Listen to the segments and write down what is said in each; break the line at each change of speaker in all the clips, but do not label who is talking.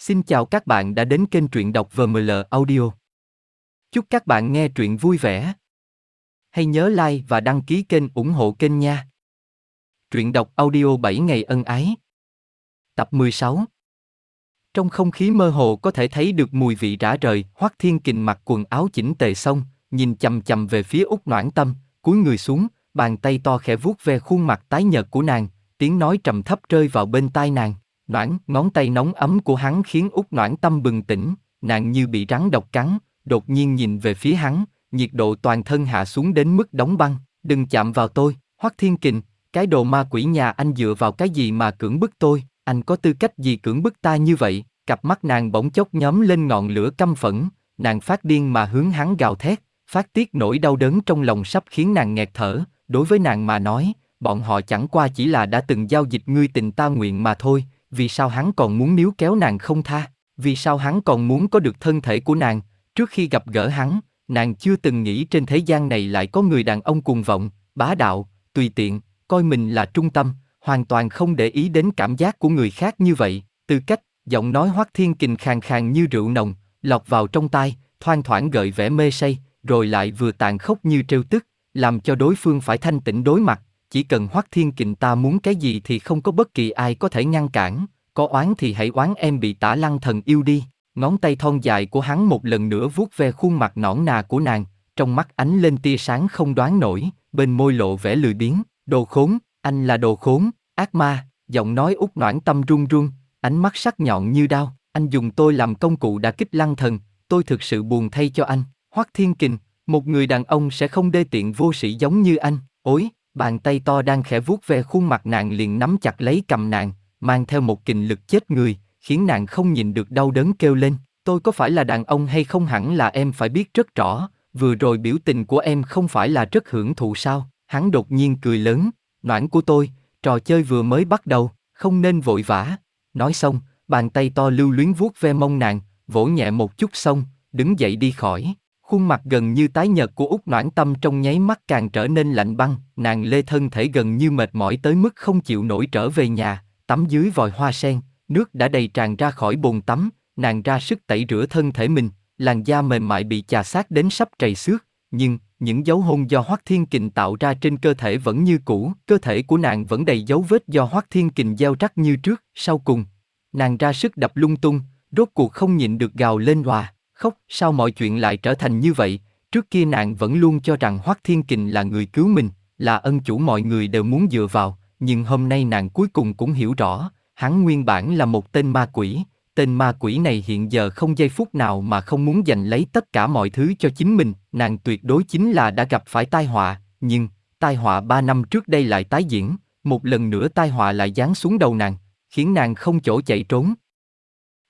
Xin chào các bạn đã đến kênh truyện đọc VML Audio. Chúc các bạn nghe truyện vui vẻ. Hãy nhớ like và đăng ký kênh ủng hộ kênh nha. Truyện đọc audio 7 ngày ân ái. Tập 16 Trong không khí mơ hồ có thể thấy được mùi vị rã rời, Hoắc Thiên Kình mặc quần áo chỉnh tề xong, nhìn chầm chầm về phía Úc Noãn Tâm, cúi người xuống, bàn tay to khẽ vuốt ve khuôn mặt tái nhợt của nàng, tiếng nói trầm thấp rơi vào bên tai nàng. Noãn, ngón tay nóng ấm của hắn khiến út noãn tâm bừng tỉnh, nàng như bị rắn độc cắn, đột nhiên nhìn về phía hắn, nhiệt độ toàn thân hạ xuống đến mức đóng băng, đừng chạm vào tôi, Hoắc Thiên Kình, cái đồ ma quỷ nhà anh dựa vào cái gì mà cưỡng bức tôi, anh có tư cách gì cưỡng bức ta như vậy, cặp mắt nàng bỗng chốc nhóm lên ngọn lửa căm phẫn, nàng phát điên mà hướng hắn gào thét, phát tiết nỗi đau đớn trong lòng sắp khiến nàng nghẹt thở, đối với nàng mà nói, bọn họ chẳng qua chỉ là đã từng giao dịch ngươi tình ta nguyện mà thôi, vì sao hắn còn muốn níu kéo nàng không tha, vì sao hắn còn muốn có được thân thể của nàng, trước khi gặp gỡ hắn, nàng chưa từng nghĩ trên thế gian này lại có người đàn ông cuồng vọng, bá đạo, tùy tiện, coi mình là trung tâm, hoàn toàn không để ý đến cảm giác của người khác như vậy, tư cách, giọng nói hoác thiên kình khàn khàn như rượu nồng, lọt vào trong tai, thoang thoảng gợi vẻ mê say, rồi lại vừa tàn khốc như trêu tức, làm cho đối phương phải thanh tĩnh đối mặt, chỉ cần Hoắc Thiên Kình ta muốn cái gì thì không có bất kỳ ai có thể ngăn cản, có oán thì hãy oán em bị tả lăng thần yêu đi. Ngón tay thon dài của hắn một lần nữa vuốt ve khuôn mặt nõn nà của nàng, trong mắt ánh lên tia sáng không đoán nổi, bên môi lộ vẻ lười biếng, đồ khốn, anh là đồ khốn, ác ma, giọng nói út noãn tâm run run, ánh mắt sắc nhọn như đao, anh dùng tôi làm công cụ đã kích lăng thần, tôi thực sự buồn thay cho anh, Hoắc Thiên Kình, một người đàn ông sẽ không đê tiện vô sĩ giống như anh, ối, Bàn tay to đang khẽ vuốt ve khuôn mặt nàng liền nắm chặt lấy cầm nàng, mang theo một kình lực chết người, khiến nàng không nhìn được đau đớn kêu lên. Tôi có phải là đàn ông hay không hẳn là em phải biết rất rõ, vừa rồi biểu tình của em không phải là rất hưởng thụ sao? Hắn đột nhiên cười lớn, noãn của tôi, trò chơi vừa mới bắt đầu, không nên vội vã. Nói xong, bàn tay to lưu luyến vuốt ve mông nàng, vỗ nhẹ một chút xong, đứng dậy đi khỏi. Khuôn mặt gần như tái nhợt của Úc Noãn Tâm trong nháy mắt càng trở nên lạnh băng, nàng lê thân thể gần như mệt mỏi tới mức không chịu nổi trở về nhà, tắm dưới vòi hoa sen, nước đã đầy tràn ra khỏi bồn tắm, nàng ra sức tẩy rửa thân thể mình, làn da mềm mại bị chà sát đến sắp trầy xước, nhưng những dấu hôn do Hoắc Thiên Kình tạo ra trên cơ thể vẫn như cũ, cơ thể của nàng vẫn đầy dấu vết do Hoắc Thiên Kình gieo rắc như trước, sau cùng, nàng ra sức đập lung tung, rốt cuộc không nhịn được gào lên hòa. Khóc, sao mọi chuyện lại trở thành như vậy? Trước kia nàng vẫn luôn cho rằng Hoắc Thiên Kình là người cứu mình, là ân chủ mọi người đều muốn dựa vào, nhưng hôm nay nàng cuối cùng cũng hiểu rõ, hắn nguyên bản là một tên ma quỷ, tên ma quỷ này hiện giờ không giây phút nào mà không muốn giành lấy tất cả mọi thứ cho chính mình, nàng tuyệt đối chính là đã gặp phải tai họa, nhưng, tai họa ba năm trước đây lại tái diễn, một lần nữa tai họa lại giáng xuống đầu nàng, khiến nàng không chỗ chạy trốn.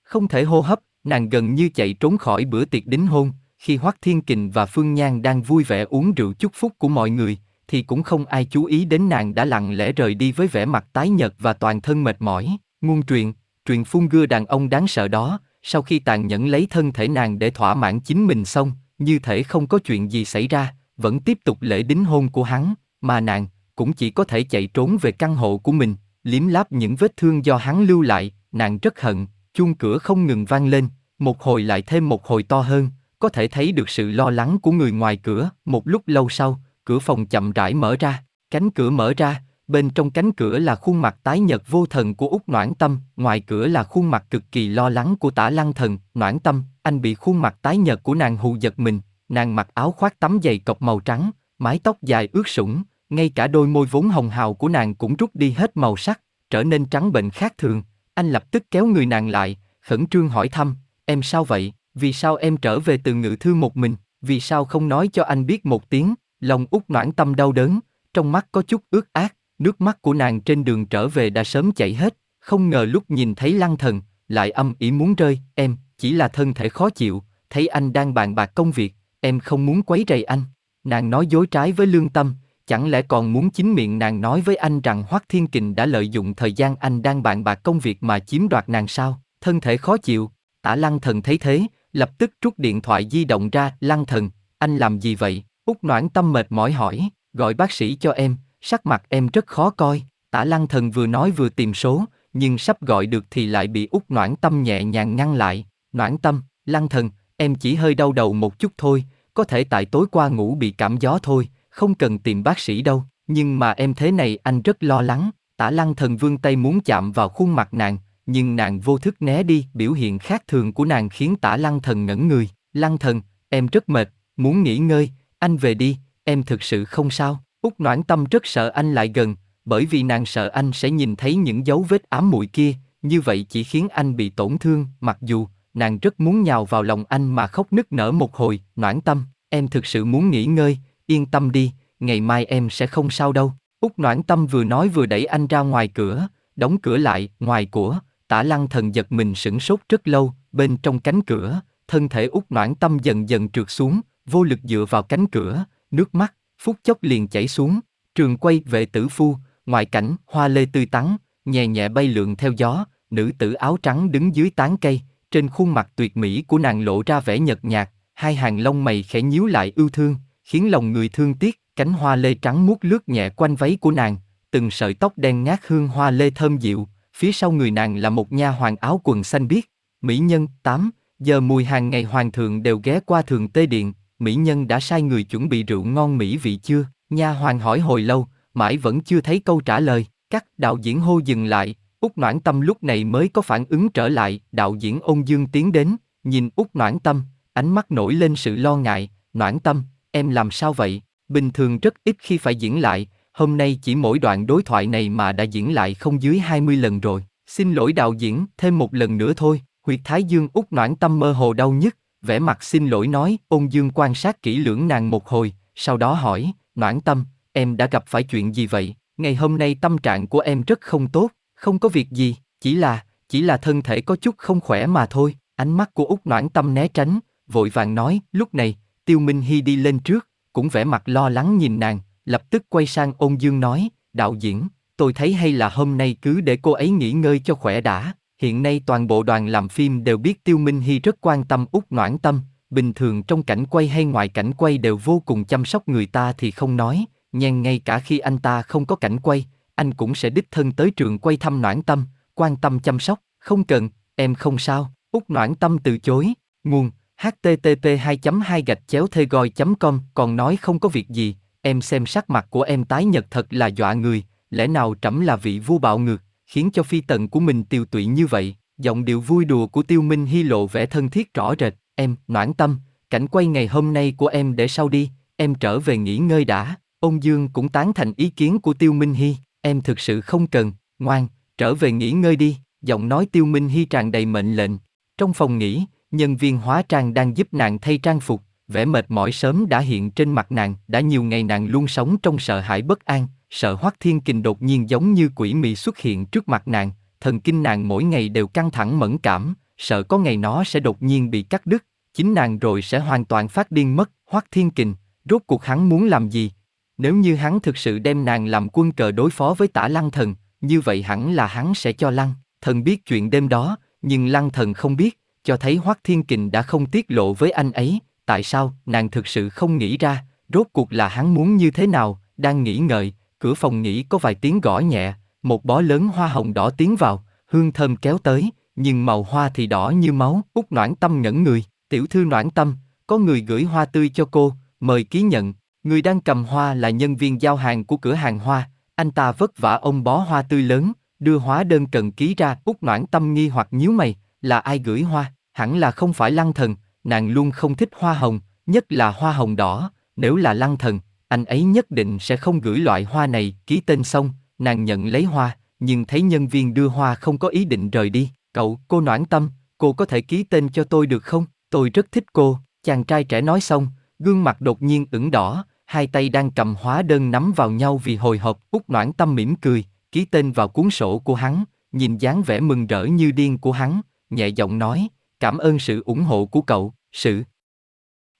Không thể hô hấp, nàng gần như chạy trốn khỏi bữa tiệc đính hôn, khi Hoắc Thiên Kình và Phương Nhan đang vui vẻ uống rượu chúc phúc của mọi người, thì cũng không ai chú ý đến nàng đã lặng lẽ rời đi với vẻ mặt tái nhợt và toàn thân mệt mỏi. Ngôn truyền, truyền phun gưa đàn ông đáng sợ đó, sau khi tàn nhẫn lấy thân thể nàng để thỏa mãn chính mình xong, như thể không có chuyện gì xảy ra, vẫn tiếp tục lễ đính hôn của hắn, mà nàng cũng chỉ có thể chạy trốn về căn hộ của mình, liếm láp những vết thương do hắn lưu lại, nàng rất hận, chuông cửa không ngừng vang lên, một hồi lại thêm một hồi to hơn, có thể thấy được sự lo lắng của người ngoài cửa. Một lúc lâu sau, cửa phòng chậm rãi mở ra, cánh cửa mở ra, bên trong cánh cửa là khuôn mặt tái nhợt vô thần của út Noãn Tâm, ngoài cửa là khuôn mặt cực kỳ lo lắng của Tả Lăng Thần, Noãn Tâm, anh bị khuôn mặt tái nhợt của nàng hù giật mình, nàng mặc áo khoác tắm dày cộc màu trắng, mái tóc dài ướt sũng, ngay cả đôi môi vốn hồng hào của nàng cũng rút đi hết màu sắc, trở nên trắng bệnh khác thường. Anh lập tức kéo người nàng lại, khẩn trương hỏi thăm, em sao vậy, vì sao em trở về từ ngự thư một mình, vì sao không nói cho anh biết một tiếng, lòng út noãn tâm đau đớn, trong mắt có chút ướt át, nước mắt của nàng trên đường trở về đã sớm chảy hết, không ngờ lúc nhìn thấy lăng thần, lại âm ý muốn rơi, em, chỉ là thân thể khó chịu, thấy anh đang bàn bạc công việc, em không muốn quấy rầy anh. Nàng nói dối trái với lương tâm, chẳng lẽ còn muốn chính miệng nàng nói với anh rằng Hoắc Thiên Kình đã lợi dụng thời gian anh đang bàn bạc công việc mà chiếm đoạt nàng sao? Thân thể khó chịu, Tả Lăng Thần thấy thế, lập tức rút điện thoại di động ra, Lăng Thần, anh làm gì vậy? Úc Noãn Tâm mệt mỏi hỏi, gọi bác sĩ cho em, sắc mặt em rất khó coi. Tả Lăng Thần vừa nói vừa tìm số, nhưng sắp gọi được thì lại bị út noãn tâm nhẹ nhàng ngăn lại. Noãn tâm, lăng thần, em chỉ hơi đau đầu một chút thôi, có thể tại tối qua ngủ bị cảm gió thôi, không cần tìm bác sĩ đâu. Nhưng mà em thế này anh rất lo lắng, tả lăng thần vương tay muốn chạm vào khuôn mặt nàng, nhưng nàng vô thức né đi, biểu hiện khác thường của nàng khiến tả lăng thần ngẩn người. Lăng thần, em rất mệt, muốn nghỉ ngơi, anh về đi, em thực sự không sao. Út noãn tâm rất sợ anh lại gần, bởi vì nàng sợ anh sẽ nhìn thấy những dấu vết ám muội kia, như vậy chỉ khiến anh bị tổn thương, mặc dù nàng rất muốn nhào vào lòng anh mà khóc nức nở một hồi, noãn tâm, em thực sự muốn nghỉ ngơi, yên tâm đi, ngày mai em sẽ không sao đâu. Úc noãn tâm vừa nói vừa đẩy anh ra ngoài cửa, đóng cửa lại, ngoài của, tả lăng thần giật mình sửng sốt rất lâu, bên trong cánh cửa, thân thể út noãn tâm dần dần trượt xuống, vô lực dựa vào cánh cửa, nước mắt, phút chốc liền chảy xuống, trường quay về tử phu, ngoại cảnh, hoa lê tươi tắn, nhẹ nhẹ bay lượn theo gió, nữ tử áo trắng đứng dưới tán cây, trên khuôn mặt tuyệt mỹ của nàng lộ ra vẻ nhợt nhạt, hai hàng lông mày khẽ nhíu lại ưu thương, khiến lòng người thương tiếc, cánh hoa lê trắng muốt lướt nhẹ quanh váy của nàng, từng sợi tóc đen ngát hương hoa lê thơm dịu, phía sau người nàng là một nha hoàng áo quần xanh biếc. Mỹ nhân, 8, giờ mùi hàng ngày hoàng thượng đều ghé qua thường tê điện, mỹ nhân đã sai người chuẩn bị rượu ngon mỹ vị chưa? Nha hoàng hỏi hồi lâu, mãi vẫn chưa thấy câu trả lời. Các đạo diễn hô dừng lại, Úc Noãn Tâm lúc này mới có phản ứng trở lại, đạo diễn ôn dương tiến đến, nhìn Úc Noãn Tâm, ánh mắt nổi lên sự lo ngại, Noãn Tâm, em làm sao vậy? Bình thường rất ít khi phải diễn lại, hôm nay chỉ mỗi đoạn đối thoại này mà đã diễn lại không dưới 20 lần rồi. Xin lỗi đạo diễn, thêm một lần nữa thôi, huyệt thái dương út noãn tâm mơ hồ đau nhất, vẻ mặt xin lỗi nói, ôn dương quan sát kỹ lưỡng nàng một hồi, sau đó hỏi, noãn tâm, em đã gặp phải chuyện gì vậy? Ngày hôm nay tâm trạng của em rất không tốt, không có việc gì, chỉ là, chỉ là thân thể có chút không khỏe mà thôi. Ánh mắt của út noãn tâm né tránh, vội vàng nói, lúc này, tiêu minh hy đi lên trước, cũng vẻ mặt lo lắng nhìn nàng, lập tức quay sang ôn dương nói, đạo diễn, tôi thấy hay là hôm nay cứ để cô ấy nghỉ ngơi cho khỏe đã. Hiện nay toàn bộ đoàn làm phim đều biết Tiêu Minh Hy rất quan tâm út noãn tâm, bình thường trong cảnh quay hay ngoài cảnh quay đều vô cùng chăm sóc người ta thì không nói, nhưng ngay cả khi anh ta không có cảnh quay, anh cũng sẽ đích thân tới trường quay thăm noãn tâm, quan tâm chăm sóc, không cần, em không sao, út noãn tâm từ chối, nguồn, http 2 2 gạch chéo thê goi com còn nói không có việc gì, em xem sắc mặt của em tái nhật thật là dọa người, lẽ nào trẫm là vị vua bạo ngược, khiến cho phi tần của mình tiêu tụy như vậy, giọng điệu vui đùa của tiêu minh hy lộ vẻ thân thiết rõ rệt, em, noãn tâm, cảnh quay ngày hôm nay của em để sau đi, em trở về nghỉ ngơi đã, ông Dương cũng tán thành ý kiến của tiêu minh hy, em thực sự không cần, ngoan, trở về nghỉ ngơi đi, giọng nói tiêu minh hy tràn đầy mệnh lệnh, trong phòng nghỉ, nhân viên hóa trang đang giúp nàng thay trang phục, vẻ mệt mỏi sớm đã hiện trên mặt nàng, đã nhiều ngày nàng luôn sống trong sợ hãi bất an, sợ Hoắc Thiên Kình đột nhiên giống như quỷ mị xuất hiện trước mặt nàng, thần kinh nàng mỗi ngày đều căng thẳng mẫn cảm, sợ có ngày nó sẽ đột nhiên bị cắt đứt, chính nàng rồi sẽ hoàn toàn phát điên mất. Hoắc Thiên Kình, rốt cuộc hắn muốn làm gì? Nếu như hắn thực sự đem nàng làm quân cờ đối phó với Tả Lăng Thần, như vậy hẳn là hắn sẽ cho Lăng Thần biết chuyện đêm đó, nhưng Lăng Thần không biết, cho thấy Hoắc Thiên Kình đã không tiết lộ với anh ấy. Tại sao? Nàng thực sự không nghĩ ra, rốt cuộc là hắn muốn như thế nào? Đang nghĩ ngợi, cửa phòng nghỉ có vài tiếng gõ nhẹ, một bó lớn hoa hồng đỏ tiến vào, hương thơm kéo tới, nhưng màu hoa thì đỏ như máu. Út Noãn Tâm ngẩn người, tiểu thư Noãn Tâm, có người gửi hoa tươi cho cô, mời ký nhận. Người đang cầm hoa là nhân viên giao hàng của cửa hàng hoa, anh ta vất vả ông bó hoa tươi lớn, đưa hóa đơn cần ký ra. Út Noãn Tâm nghi hoặc nhíu mày, là ai gửi hoa? Hẳn là không phải Lăng Thần, nàng luôn không thích hoa hồng, nhất là hoa hồng đỏ. Nếu là Lăng Thần, anh ấy nhất định sẽ không gửi loại hoa này, ký tên xong, nàng nhận lấy hoa, nhưng thấy nhân viên đưa hoa không có ý định rời đi, cậu, cô noãn tâm, cô có thể ký tên cho tôi được không? Tôi rất thích cô, chàng trai trẻ nói xong, gương mặt đột nhiên ửng đỏ, hai tay đang cầm hóa đơn nắm vào nhau vì hồi hộp, út noãn tâm mỉm cười, ký tên vào cuốn sổ của hắn, nhìn dáng vẻ mừng rỡ như điên của hắn, nhẹ giọng nói, cảm ơn sự ủng hộ của cậu, sự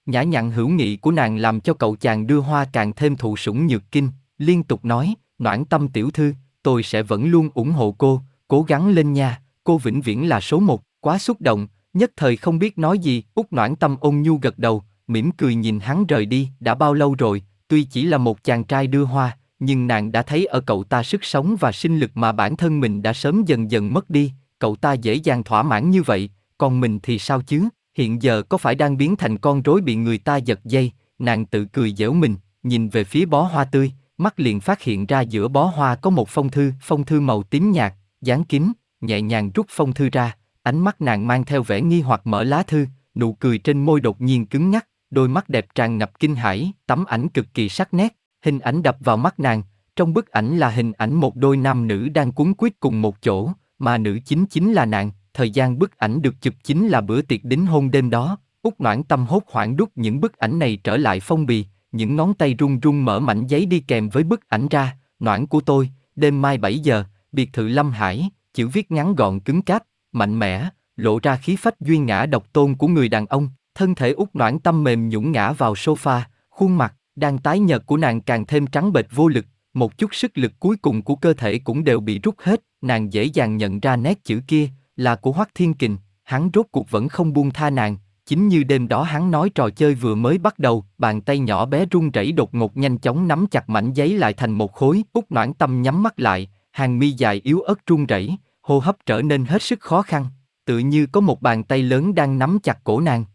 Nhã nhặn hữu nghị của nàng làm cho cậu chàng đưa hoa càng thêm thụ sủng nhược kinh, liên tục nói, noãn tâm tiểu thư, tôi sẽ vẫn luôn ủng hộ cô, cố gắng lên nha, cô vĩnh viễn là số một, quá xúc động, nhất thời không biết nói gì, út noãn tâm ôn nhu gật đầu, mỉm cười nhìn hắn rời đi, đã bao lâu rồi, tuy chỉ là một chàng trai đưa hoa, nhưng nàng đã thấy ở cậu ta sức sống và sinh lực mà bản thân mình đã sớm dần dần mất đi, cậu ta dễ dàng thỏa mãn như vậy, còn mình thì sao chứ, hiện giờ có phải đang biến thành con rối bị người ta giật dây, nàng tự cười giễu mình, nhìn về phía bó hoa tươi, mắt liền phát hiện ra giữa bó hoa có một phong thư, phong thư màu tím nhạt, dán kín, nhẹ nhàng rút phong thư ra, ánh mắt nàng mang theo vẻ nghi hoặc mở lá thư, nụ cười trên môi đột nhiên cứng ngắc, đôi mắt đẹp tràn ngập kinh hãi, tấm ảnh cực kỳ sắc nét, hình ảnh đập vào mắt nàng, trong bức ảnh là hình ảnh một đôi nam nữ đang cuốn quýt cùng một chỗ, mà nữ chính chính là nàng, thời gian bức ảnh được chụp chính là bữa tiệc đính hôn đêm đó, Út Noãn Tâm hốt hoảng đút những bức ảnh này trở lại phong bì, những ngón tay run run mở mảnh giấy đi kèm với bức ảnh ra, Noãn của tôi, đêm mai 7 giờ, biệt thự Lâm Hải, chữ viết ngắn gọn cứng cáp, mạnh mẽ, lộ ra khí phách duyên ngã độc tôn của người đàn ông, thân thể út noãn tâm mềm nhũn ngã vào sofa, khuôn mặt, đang tái nhợt của nàng càng thêm trắng bệch vô lực, một chút sức lực cuối cùng của cơ thể cũng đều bị rút hết, nàng dễ dàng nhận ra nét chữ kia, là của Hoắc Thiên Kình, hắn rốt cuộc vẫn không buông tha nàng, chính như đêm đó hắn nói trò chơi vừa mới bắt đầu, bàn tay nhỏ bé run rẩy đột ngột nhanh chóng nắm chặt mảnh giấy lại thành một khối, út noãn tâm nhắm mắt lại, hàng mi dài yếu ớt run rẩy, hô hấp trở nên hết sức khó khăn, tự như có một bàn tay lớn đang nắm chặt cổ nàng.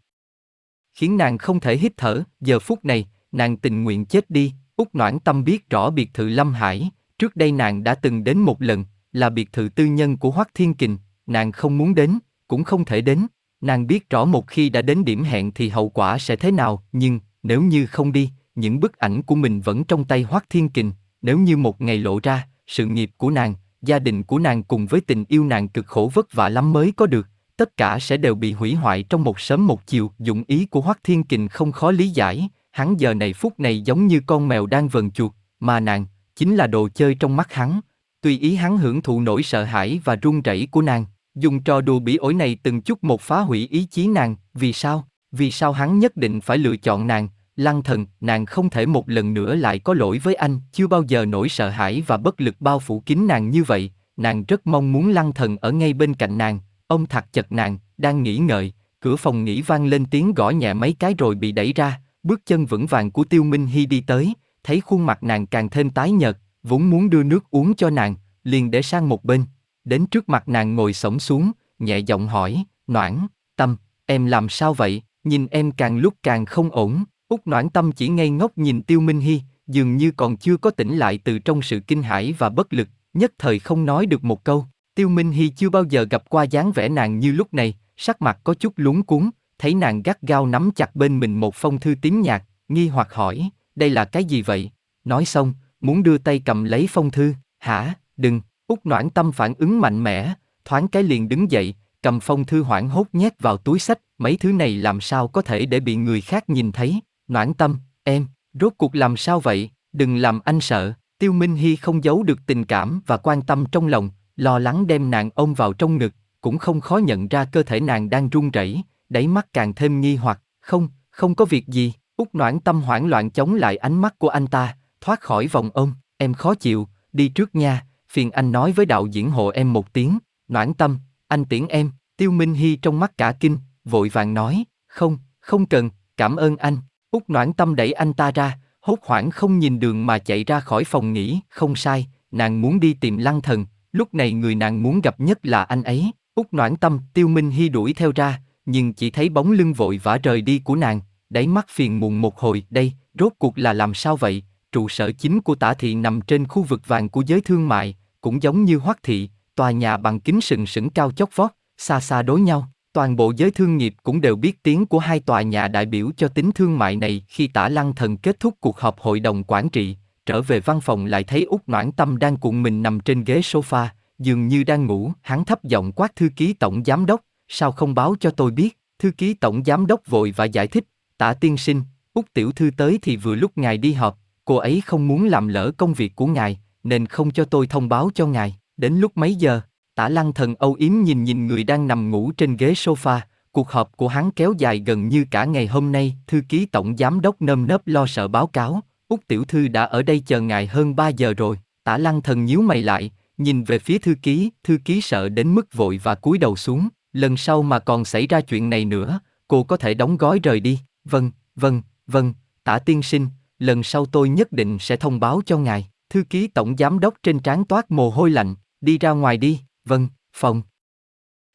Khiến nàng không thể hít thở, giờ phút này, nàng tình nguyện chết đi, út noãn tâm biết rõ biệt thự Lâm Hải, trước đây nàng đã từng đến một lần, là biệt thự tư nhân của Hoắc Thiên Kình, nàng không muốn đến, cũng không thể đến, nàng biết rõ một khi đã đến điểm hẹn thì hậu quả sẽ thế nào, nhưng, nếu như không đi, những bức ảnh của mình vẫn trong tay Hoắc Thiên Kình, nếu như một ngày lộ ra, sự nghiệp của nàng, gia đình của nàng cùng với tình yêu nàng cực khổ vất vả lắm mới có được, tất cả sẽ đều bị hủy hoại trong một sớm một chiều. Dụng ý của Hoắc Thiên Kình không khó lý giải, hắn giờ này phút này giống như con mèo đang vần chuột, mà nàng chính là đồ chơi trong mắt hắn. Tùy ý hắn hưởng thụ nỗi sợ hãi và run rẩy của nàng, dùng trò đùa bỉ ổi này từng chút một phá hủy ý chí nàng. Vì sao? Vì sao hắn nhất định phải lựa chọn nàng? Lăng thần, nàng không thể một lần nữa lại có lỗi với anh, chưa bao giờ nỗi sợ hãi và bất lực bao phủ kín nàng như vậy, nàng rất mong muốn lăng thần ở ngay bên cạnh nàng, ông thạc chật nàng, đang nghĩ ngợi, cửa phòng nghỉ vang lên tiếng gõ nhẹ mấy cái rồi bị đẩy ra, bước chân vững vàng của Tiêu Minh Hy đi tới, thấy khuôn mặt nàng càng thêm tái nhợt, vốn muốn đưa nước uống cho nàng, liền để sang một bên, đến trước mặt nàng ngồi xổm xuống, nhẹ giọng hỏi, Noãn, Tâm, em làm sao vậy? Nhìn em càng lúc càng không ổn. Úc Noãn Tâm chỉ ngây ngốc nhìn Tiêu Minh Hy, dường như còn chưa có tỉnh lại từ trong sự kinh hãi và bất lực, nhất thời không nói được một câu. Tiêu Minh Hy chưa bao giờ gặp qua dáng vẻ nàng như lúc này, sắc mặt có chút lúng cuốn, thấy nàng gắt gao nắm chặt bên mình một phong thư tím nhạt, nghi hoặc hỏi, đây là cái gì vậy? Nói xong, muốn đưa tay cầm lấy phong thư, hả, đừng, Úc Noãn Tâm phản ứng mạnh mẽ, thoáng cái liền đứng dậy, cầm phong thư hoảng hốt nhét vào túi sách, mấy thứ này làm sao có thể để bị người khác nhìn thấy, Noãn tâm, em, rốt cuộc làm sao vậy, đừng làm anh sợ. Tiêu Minh Hy không giấu được tình cảm và quan tâm trong lòng, lo lắng đem nàng ôm vào trong ngực, cũng không khó nhận ra cơ thể nàng đang run rẩy, đáy mắt càng thêm nghi hoặc, không, không có việc gì, út noãn tâm hoảng loạn chống lại ánh mắt của anh ta, thoát khỏi vòng ôm, em khó chịu, đi trước nha, phiền anh nói với đạo diễn hộ em một tiếng, noãn tâm, anh tiễn em, tiêu minh hy trong mắt cả kinh, vội vàng nói, không, không cần, cảm ơn anh, Út noãn tâm đẩy anh ta ra, hốt hoảng không nhìn đường mà chạy ra khỏi phòng nghỉ, không sai, nàng muốn đi tìm lăng thần, lúc này người nàng muốn gặp nhất là anh ấy. Út noãn tâm, tiêu minh hy đuổi theo ra, nhưng chỉ thấy bóng lưng vội vã rời đi của nàng, đáy mắt phiền muộn một hồi, đây, rốt cuộc là làm sao vậy? Trụ sở chính của tả thị nằm trên khu vực vàng của giới thương mại, cũng giống như hoắc thị, tòa nhà bằng kính sừng sững cao chót vót, xa xa đối nhau. Toàn bộ giới thương nghiệp cũng đều biết tiếng của hai tòa nhà đại biểu cho tính thương mại này khi tả lăng thần kết thúc cuộc họp hội đồng quản trị, trở về văn phòng lại thấy út noãn tâm đang cuộn mình nằm trên ghế sofa, dường như đang ngủ, hắn thấp giọng quát thư ký tổng giám đốc, sao không báo cho tôi biết, thư ký tổng giám đốc vội và giải thích, tả tiên sinh, út tiểu thư tới thì vừa lúc ngài đi họp, cô ấy không muốn làm lỡ công việc của ngài, nên không cho tôi thông báo cho ngài, đến lúc mấy giờ, Tả lăng thần âu yếm nhìn nhìn người đang nằm ngủ trên ghế sofa, cuộc họp của hắn kéo dài gần như cả ngày hôm nay, thư ký tổng giám đốc nơm nớp lo sợ báo cáo, Úc tiểu thư đã ở đây chờ ngài hơn 3 giờ rồi, tả lăng thần nhíu mày lại, nhìn về phía thư ký, thư ký sợ đến mức vội và cúi đầu xuống, lần sau mà còn xảy ra chuyện này nữa, cô có thể đóng gói rời đi, vâng, vâng, vâng, tả tiên sinh, lần sau tôi nhất định sẽ thông báo cho ngài. Thư ký tổng giám đốc trên trán toát mồ hôi lạnh, đi ra ngoài đi, vâng, phòng.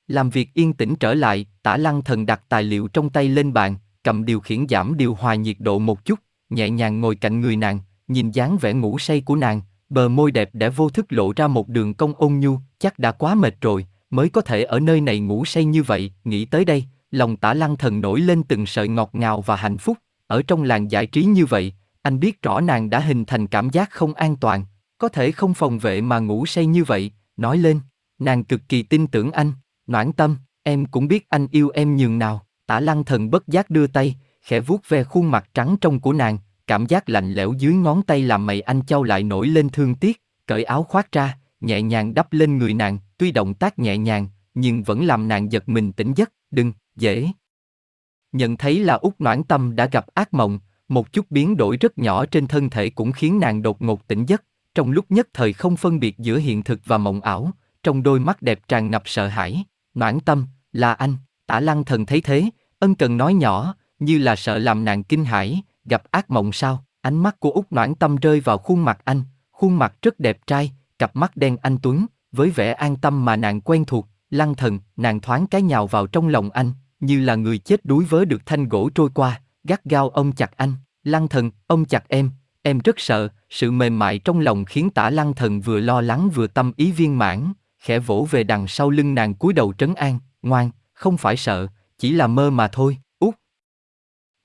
Làm việc yên tĩnh trở lại, tả lăng thần đặt tài liệu trong tay lên bàn, cầm điều khiển giảm điều hòa nhiệt độ một chút, nhẹ nhàng ngồi cạnh người nàng, nhìn dáng vẻ ngủ say của nàng, bờ môi đẹp để vô thức lộ ra một đường cong ôn nhu, chắc đã quá mệt rồi, mới có thể ở nơi này ngủ say như vậy, nghĩ tới đây, lòng tả lăng thần nổi lên từng sợi ngọt ngào và hạnh phúc, ở trong làng giải trí như vậy, anh biết rõ nàng đã hình thành cảm giác không an toàn, có thể không phòng vệ mà ngủ say như vậy, nói lên, nàng cực kỳ tin tưởng anh, noãn tâm, em cũng biết anh yêu em nhường nào, tả lăng thần bất giác đưa tay, khẽ vuốt ve khuôn mặt trắng trong của nàng, cảm giác lạnh lẽo dưới ngón tay làm mày anh châu lại nổi lên thương tiếc, cởi áo khoác ra, nhẹ nhàng đắp lên người nàng, tuy động tác nhẹ nhàng, nhưng vẫn làm nàng giật mình tỉnh giấc, đừng, dễ. Nhận thấy là út noãn tâm đã gặp ác mộng, một chút biến đổi rất nhỏ trên thân thể cũng khiến nàng đột ngột tỉnh giấc, trong lúc nhất thời không phân biệt giữa hiện thực và mộng ảo, trong đôi mắt đẹp tràn ngập sợ hãi, noãn tâm, là anh, tả lăng thần thấy thế, ân cần nói nhỏ, như là sợ làm nàng kinh hãi, gặp ác mộng sao, ánh mắt của út noãn tâm rơi vào khuôn mặt anh, khuôn mặt rất đẹp trai, cặp mắt đen anh tuấn, với vẻ an tâm mà nàng quen thuộc, lăng thần, nàng thoáng cái nhào vào trong lòng anh, như là người chết đuối vớ được thanh gỗ trôi qua, gắt gao ôm chặt anh, lăng thần, ôm chặt em, em rất sợ, sự mềm mại trong lòng khiến tả lăng thần vừa lo lắng vừa tâm ý viên mãn, khẽ vỗ về đằng sau lưng nàng cúi đầu trấn an, ngoan, không phải sợ, chỉ là mơ mà thôi, út.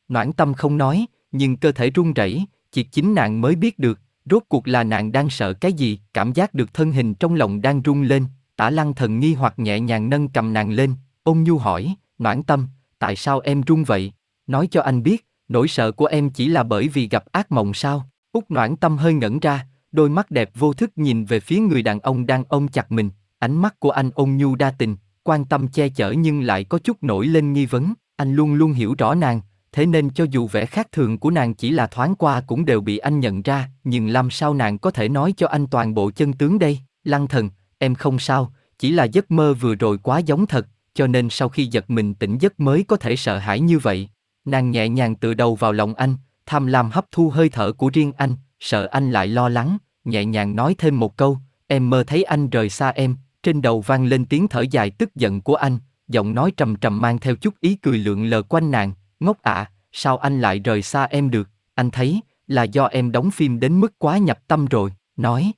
Noãn tâm không nói, nhưng cơ thể run rẩy, chỉ chính nàng mới biết được, rốt cuộc là nàng đang sợ cái gì, cảm giác được thân hình trong lòng đang rung lên, tả lăng thần nghi hoặc nhẹ nhàng nâng cầm nàng lên, ôn nhu hỏi, noãn tâm, tại sao em run vậy? Nói cho anh biết, nỗi sợ của em chỉ là bởi vì gặp ác mộng sao? Út noãn tâm hơi ngẩn ra, đôi mắt đẹp vô thức nhìn về phía người đàn ông đang ôm chặt mình, ánh mắt của anh ôn nhu đa tình, quan tâm che chở nhưng lại có chút nổi lên nghi vấn, anh luôn luôn hiểu rõ nàng, thế nên cho dù vẻ khác thường của nàng chỉ là thoáng qua cũng đều bị anh nhận ra, nhưng làm sao nàng có thể nói cho anh toàn bộ chân tướng đây? Lăng thần, em không sao, chỉ là giấc mơ vừa rồi quá giống thật, cho nên sau khi giật mình tỉnh giấc mới có thể sợ hãi như vậy. Nàng nhẹ nhàng tựa đầu vào lòng anh, tham lam hấp thu hơi thở của riêng anh, sợ anh lại lo lắng, nhẹ nhàng nói thêm một câu, em mơ thấy anh rời xa em, trên đầu vang lên tiếng thở dài tức giận của anh, giọng nói trầm trầm mang theo chút ý cười lượn lờ quanh nàng, ngốc ạ, à, sao anh lại rời xa em được, anh thấy, là do em đóng phim đến mức quá nhập tâm rồi, nói.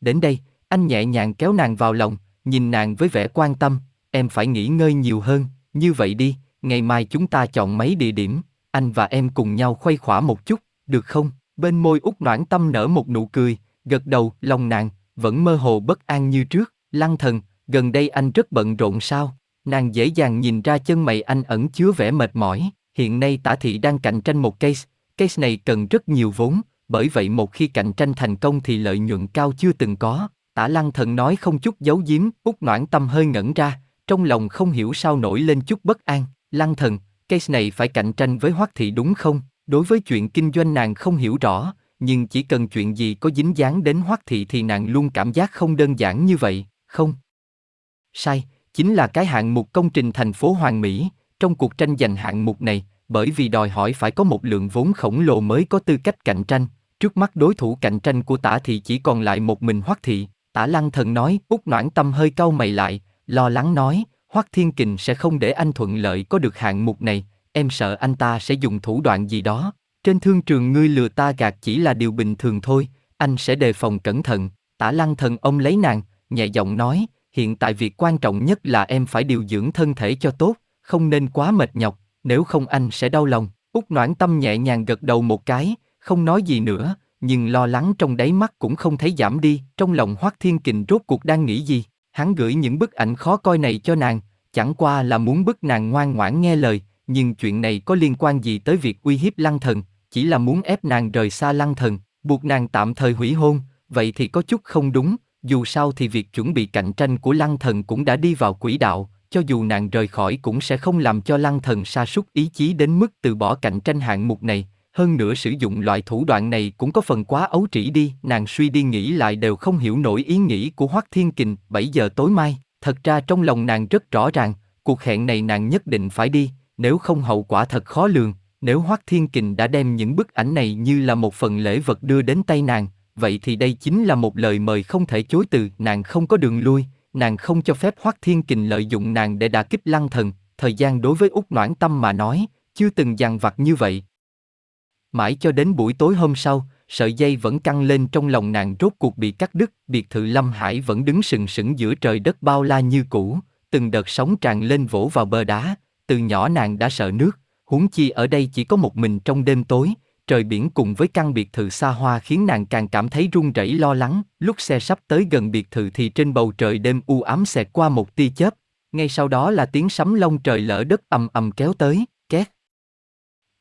Đến đây, anh nhẹ nhàng kéo nàng vào lòng, nhìn nàng với vẻ quan tâm, em phải nghỉ ngơi nhiều hơn, như vậy đi, ngày mai chúng ta chọn mấy địa điểm, anh và em cùng nhau khuây khỏa một chút, được không? Bên môi út noãn tâm nở một nụ cười, gật đầu, lòng nàng, vẫn mơ hồ bất an như trước, lăng thần, gần đây anh rất bận rộn sao? Nàng dễ dàng nhìn ra chân mày anh ẩn chứa vẻ mệt mỏi, hiện nay tả thị đang cạnh tranh một case, case này cần rất nhiều vốn, bởi vậy một khi cạnh tranh thành công thì lợi nhuận cao chưa từng có. Tả lăng thần nói không chút giấu giếm, út noãn tâm hơi ngẩn ra, trong lòng không hiểu sao nổi lên chút bất an. Lăng thần, case này phải cạnh tranh với Hoắc Thị đúng không? Đối với chuyện kinh doanh nàng không hiểu rõ, nhưng chỉ cần chuyện gì có dính dáng đến Hoắc Thị thì nàng luôn cảm giác không đơn giản như vậy, không? Sai, chính là cái hạng mục công trình thành phố Hoàng Mỹ, trong cuộc tranh giành hạng mục này, bởi vì đòi hỏi phải có một lượng vốn khổng lồ mới có tư cách cạnh tranh, trước mắt đối thủ cạnh tranh của tả thị chỉ còn lại một mình Hoắc Thị, tả lăng thần nói, út noãn tâm hơi cau mày lại, lo lắng nói, Hoắc Thiên Kình sẽ không để anh thuận lợi có được hạng mục này, em sợ anh ta sẽ dùng thủ đoạn gì đó. Trên thương trường ngươi lừa ta gạt chỉ là điều bình thường thôi, anh sẽ đề phòng cẩn thận. Tả lăng thần ông lấy nàng, nhẹ giọng nói, hiện tại việc quan trọng nhất là em phải điều dưỡng thân thể cho tốt, không nên quá mệt nhọc, nếu không anh sẽ đau lòng. Úc noãn tâm nhẹ nhàng gật đầu một cái, không nói gì nữa, nhưng lo lắng trong đáy mắt cũng không thấy giảm đi, trong lòng Hoắc Thiên Kình rốt cuộc đang nghĩ gì. Hắn gửi những bức ảnh khó coi này cho nàng, chẳng qua là muốn bức nàng ngoan ngoãn nghe lời, nhưng chuyện này có liên quan gì tới việc uy hiếp lăng thần, chỉ là muốn ép nàng rời xa lăng thần, buộc nàng tạm thời hủy hôn, vậy thì có chút không đúng, dù sao thì việc chuẩn bị cạnh tranh của lăng thần cũng đã đi vào quỹ đạo, cho dù nàng rời khỏi cũng sẽ không làm cho lăng thần sa sút ý chí đến mức từ bỏ cạnh tranh hạng mục này, hơn nữa sử dụng loại thủ đoạn này cũng có phần quá ấu trĩ đi, nàng suy đi nghĩ lại đều không hiểu nổi ý nghĩ của Hoắc Thiên Kình, 7 giờ tối mai, thật ra trong lòng nàng rất rõ ràng, cuộc hẹn này nàng nhất định phải đi, nếu không hậu quả thật khó lường, nếu Hoắc Thiên Kình đã đem những bức ảnh này như là một phần lễ vật đưa đến tay nàng, vậy thì đây chính là một lời mời không thể chối từ, nàng không có đường lui, nàng không cho phép Hoắc Thiên Kình lợi dụng nàng để đả kích lăng thần, thời gian đối với Úc Noãn Tâm mà nói, chưa từng dằn vặt như vậy. Mãi cho đến buổi tối hôm sau, sợi dây vẫn căng lên trong lòng nàng rốt cuộc bị cắt đứt, biệt thự Lâm Hải vẫn đứng sừng sững giữa trời đất bao la như cũ, từng đợt sóng tràn lên vỗ vào bờ đá, từ nhỏ nàng đã sợ nước, huống chi ở đây chỉ có một mình trong đêm tối, trời biển cùng với căn biệt thự xa hoa khiến nàng càng cảm thấy run rẩy lo lắng, lúc xe sắp tới gần biệt thự thì trên bầu trời đêm u ám xẹt qua một tia chớp, ngay sau đó là tiếng sấm lông trời lỡ đất ầm ầm kéo tới, két.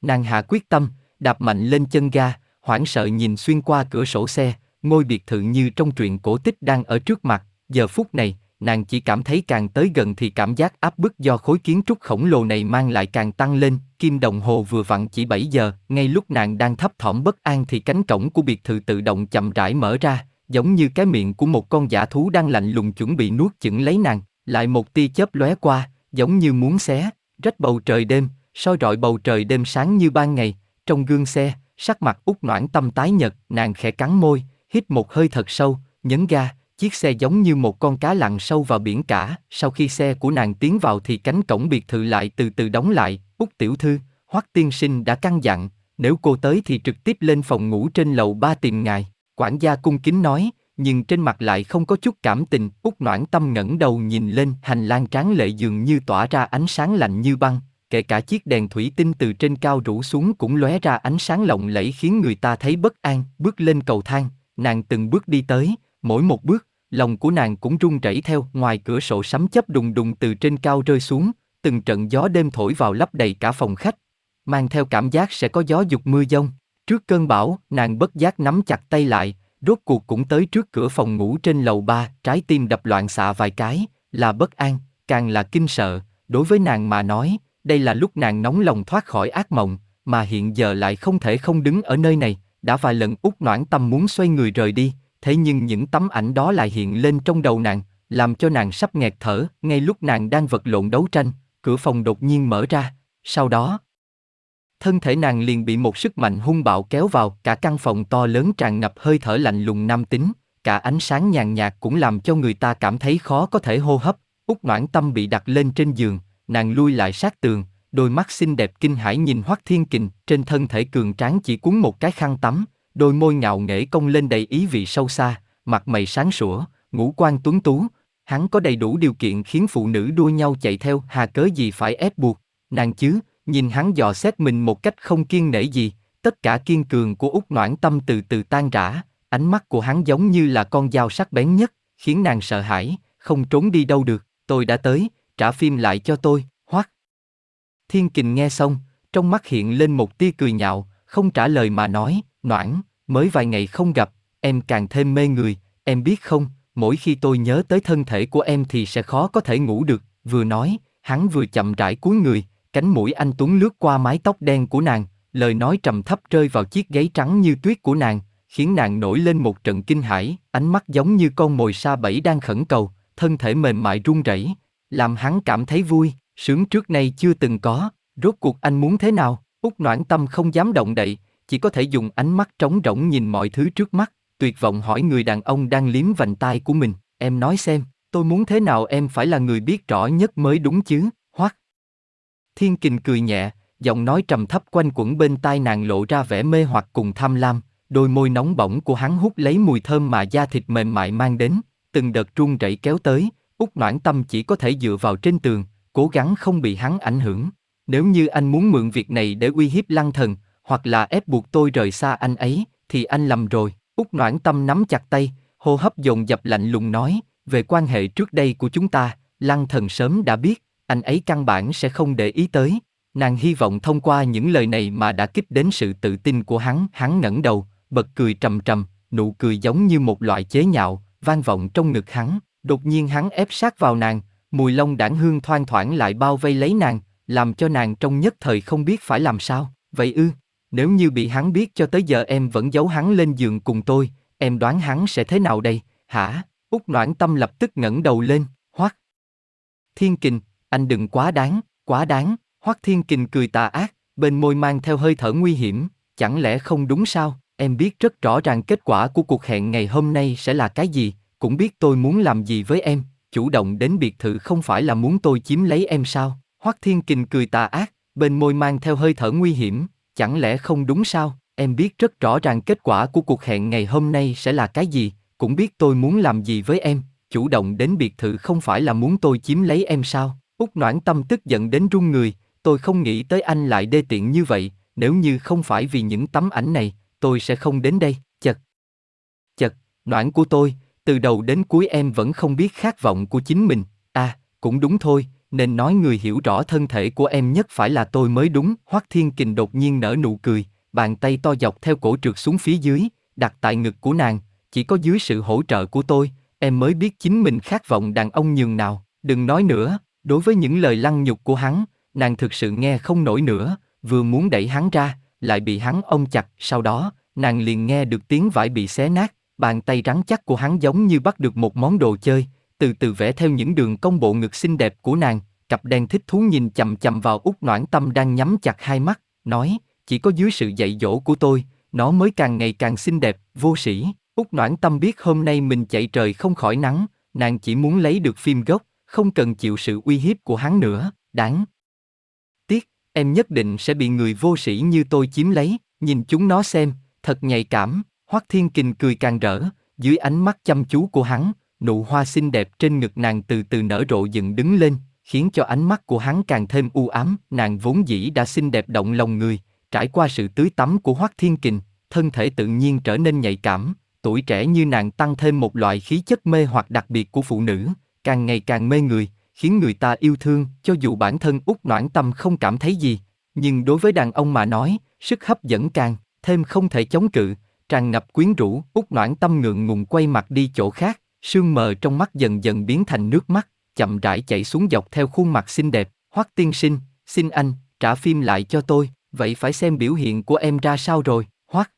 Nàng hạ quyết tâm, đạp mạnh lên chân ga, hoảng sợ nhìn xuyên qua cửa sổ xe, ngôi biệt thự như trong truyện cổ tích đang ở trước mặt, giờ phút này, nàng chỉ cảm thấy càng tới gần thì cảm giác áp bức do khối kiến trúc khổng lồ này mang lại càng tăng lên, kim đồng hồ vừa vặn chỉ 7 giờ, ngay lúc nàng đang thấp thỏm bất an thì cánh cổng của biệt thự tự động chậm rãi mở ra, giống như cái miệng của một con giả thú đang lạnh lùng chuẩn bị nuốt chửng lấy nàng, lại một tia chớp lóe qua, giống như muốn xé, rách bầu trời đêm, soi rọi bầu trời đêm sáng như ban ngày, trong gương xe, sắc mặt út noãn tâm tái nhật, nàng khẽ cắn môi, hít một hơi thật sâu, nhấn ga, chiếc xe giống như một con cá lặn sâu vào biển cả, sau khi xe của nàng tiến vào thì cánh cổng biệt thự lại từ từ đóng lại, út tiểu thư, hoắc tiên sinh đã căn dặn, nếu cô tới thì trực tiếp lên phòng ngủ trên lầu ba tìm ngài, quản gia cung kính nói, nhưng trên mặt lại không có chút cảm tình, út noãn tâm ngẩng đầu nhìn lên, hành lang tráng lệ dường như tỏa ra ánh sáng lạnh như băng, kể cả chiếc đèn thủy tinh từ trên cao rủ xuống cũng lóe ra ánh sáng lộng lẫy khiến người ta thấy bất an, bước lên cầu thang, nàng từng bước đi tới, mỗi một bước, lòng của nàng cũng run rẩy theo, ngoài cửa sổ sấm chớp đùng đùng từ trên cao rơi xuống, từng trận gió đêm thổi vào lấp đầy cả phòng khách, mang theo cảm giác sẽ có gió dục mưa giông. Trước cơn bão, nàng bất giác nắm chặt tay lại, rốt cuộc cũng tới trước cửa phòng ngủ trên lầu ba, trái tim đập loạn xạ vài cái, là bất an, càng là kinh sợ, đối với nàng mà nói, đây là lúc nàng nóng lòng thoát khỏi ác mộng, mà hiện giờ lại không thể không đứng ở nơi này, đã vài lần út noãn tâm muốn xoay người rời đi, thế nhưng những tấm ảnh đó lại hiện lên trong đầu nàng, làm cho nàng sắp nghẹt thở, ngay lúc nàng đang vật lộn đấu tranh, cửa phòng đột nhiên mở ra, sau đó, thân thể nàng liền bị một sức mạnh hung bạo kéo vào, cả căn phòng to lớn tràn ngập hơi thở lạnh lùng nam tính, cả ánh sáng nhàn nhạt cũng làm cho người ta cảm thấy khó có thể hô hấp. Út Noãn Tâm bị đặt lên trên giường, nàng lui lại sát tường, đôi mắt xinh đẹp kinh hãi nhìn Hoắc Thiên Kình, trên thân thể cường tráng chỉ cuốn một cái khăn tắm, đôi môi ngạo nghễ cong lên đầy ý vị sâu xa, mặt mày sáng sủa, ngũ quan tuấn tú, hắn có đầy đủ điều kiện khiến phụ nữ đua nhau chạy theo, hà cớ gì phải ép buộc, nàng chứ, nhìn hắn dò xét mình một cách không kiên nể gì, tất cả kiên cường của út noãn tâm từ từ tan rã, ánh mắt của hắn giống như là con dao sắc bén nhất, khiến nàng sợ hãi, không trốn đi đâu được, tôi đã tới, trả phim lại cho tôi, hoắc. Thiên kình nghe xong, trong mắt hiện lên một tia cười nhạo, không trả lời mà nói, noãn, mới vài ngày không gặp, em càng thêm mê người, em biết không, mỗi khi tôi nhớ tới thân thể của em thì sẽ khó có thể ngủ được, vừa nói, hắn vừa chậm rãi cúi người, cánh mũi anh Tuấn lướt qua mái tóc đen của nàng, lời nói trầm thấp rơi vào chiếc gáy trắng như tuyết của nàng, khiến nàng nổi lên một trận kinh hãi, ánh mắt giống như con mồi sa bẫy đang khẩn cầu, thân thể mềm mại run rẩy, làm hắn cảm thấy vui, sướng trước nay chưa từng có, rốt cuộc anh muốn thế nào? Út Noãn Tâm không dám động đậy, chỉ có thể dùng ánh mắt trống rỗng nhìn mọi thứ trước mắt, tuyệt vọng hỏi người đàn ông đang liếm vành tai của mình, em nói xem, tôi muốn thế nào em phải là người biết rõ nhất mới đúng chứ, hoắc. Thiên Kình cười nhẹ, giọng nói trầm thấp quanh quẩn bên tai nàng lộ ra vẻ mê hoặc cùng tham lam, đôi môi nóng bỏng của hắn hút lấy mùi thơm mà da thịt mềm mại mang đến, từng đợt run rẩy kéo tới, út noãn tâm chỉ có thể dựa vào trên tường, cố gắng không bị hắn ảnh hưởng. Nếu như anh muốn mượn việc này để uy hiếp lăng thần, hoặc là ép buộc tôi rời xa anh ấy, thì anh lầm rồi. Út noãn tâm nắm chặt tay, hô hấp dồn dập lạnh lùng nói, về quan hệ trước đây của chúng ta, lăng thần sớm đã biết, anh ấy căn bản sẽ không để ý tới. Nàng hy vọng thông qua những lời này mà đã kích đến sự tự tin của hắn, hắn ngẩng đầu, bật cười trầm trầm, nụ cười giống như một loại chế nhạo, vang vọng trong ngực hắn, đột nhiên hắn ép sát vào nàng, mùi lông đảng hương thoang thoảng lại bao vây lấy nàng, làm cho nàng trong nhất thời không biết phải làm sao, vậy ư, nếu như bị hắn biết cho tới giờ em vẫn giấu hắn lên giường cùng tôi, em đoán hắn sẽ thế nào đây, hả? Út noãn tâm lập tức ngẩng đầu lên, hoắc. Thiên kình, anh đừng quá đáng, quá đáng, hoắc thiên kình cười tà ác, bên môi mang theo hơi thở nguy hiểm, chẳng lẽ không đúng sao? em biết rất rõ ràng kết quả của cuộc hẹn ngày hôm nay sẽ là cái gì, cũng biết tôi muốn làm gì với em, chủ động đến biệt thự không phải là muốn tôi chiếm lấy em sao? Hoắc Thiên Kình cười tà ác, bên môi mang theo hơi thở nguy hiểm, chẳng lẽ không đúng sao? Em biết rất rõ ràng kết quả của cuộc hẹn ngày hôm nay sẽ là cái gì, cũng biết tôi muốn làm gì với em, chủ động đến biệt thự không phải là muốn tôi chiếm lấy em sao? Úc Noãn Tâm tức giận đến run người, tôi không nghĩ tới anh lại đê tiện như vậy, nếu như không phải vì những tấm ảnh này, tôi sẽ không đến đây, chật. Chật, Noãn của tôi, từ đầu đến cuối em vẫn không biết khát vọng của chính mình, à, cũng đúng thôi, nên nói người hiểu rõ thân thể của em nhất phải là tôi mới đúng. Hoắc Thiên Kình đột nhiên nở nụ cười, bàn tay to dọc theo cổ trượt xuống phía dưới, đặt tại ngực của nàng, chỉ có dưới sự hỗ trợ của tôi, em mới biết chính mình khát vọng đàn ông nhường nào, đừng nói nữa, đối với những lời lăng nhục của hắn, nàng thực sự nghe không nổi nữa, vừa muốn đẩy hắn ra, lại bị hắn ôm chặt, sau đó, nàng liền nghe được tiếng vải bị xé nát, bàn tay rắn chắc của hắn giống như bắt được một món đồ chơi, từ từ vẽ theo những đường cong bộ ngực xinh đẹp của nàng, cặp đen thích thú nhìn chầm chầm vào út noãn tâm đang nhắm chặt hai mắt, nói, chỉ có dưới sự dạy dỗ của tôi, nó mới càng ngày càng xinh đẹp, vô sĩ. Úc noãn tâm biết hôm nay mình chạy trời không khỏi nắng, nàng chỉ muốn lấy được phim gốc, không cần chịu sự uy hiếp của hắn nữa, đáng. Tiếc, em nhất định sẽ bị người vô sĩ như tôi chiếm lấy, nhìn chúng nó xem, thật nhạy cảm, Hoắc Thiên Kình cười càng rỡ, dưới ánh mắt chăm chú của hắn, nụ hoa xinh đẹp trên ngực nàng từ từ nở rộ dựng đứng lên, khiến cho ánh mắt của hắn càng thêm u ám, nàng vốn dĩ đã xinh đẹp động lòng người, trải qua sự tưới tắm của Hoắc Thiên Kình, thân thể tự nhiên trở nên nhạy cảm, tuổi trẻ như nàng tăng thêm một loại khí chất mê hoặc đặc biệt của phụ nữ, càng ngày càng mê người, khiến người ta yêu thương, cho dù bản thân út noãn tâm không cảm thấy gì, nhưng đối với đàn ông mà nói, sức hấp dẫn càng thêm không thể chống cự, tràn ngập quyến rũ, út noãn tâm ngượng ngùng quay mặt đi chỗ khác, sương mờ trong mắt dần dần biến thành nước mắt, chậm rãi chảy xuống dọc theo khuôn mặt xinh đẹp, hoắc tiên sinh, xin anh, trả phim lại cho tôi, vậy phải xem biểu hiện của em ra sao rồi, hoắc.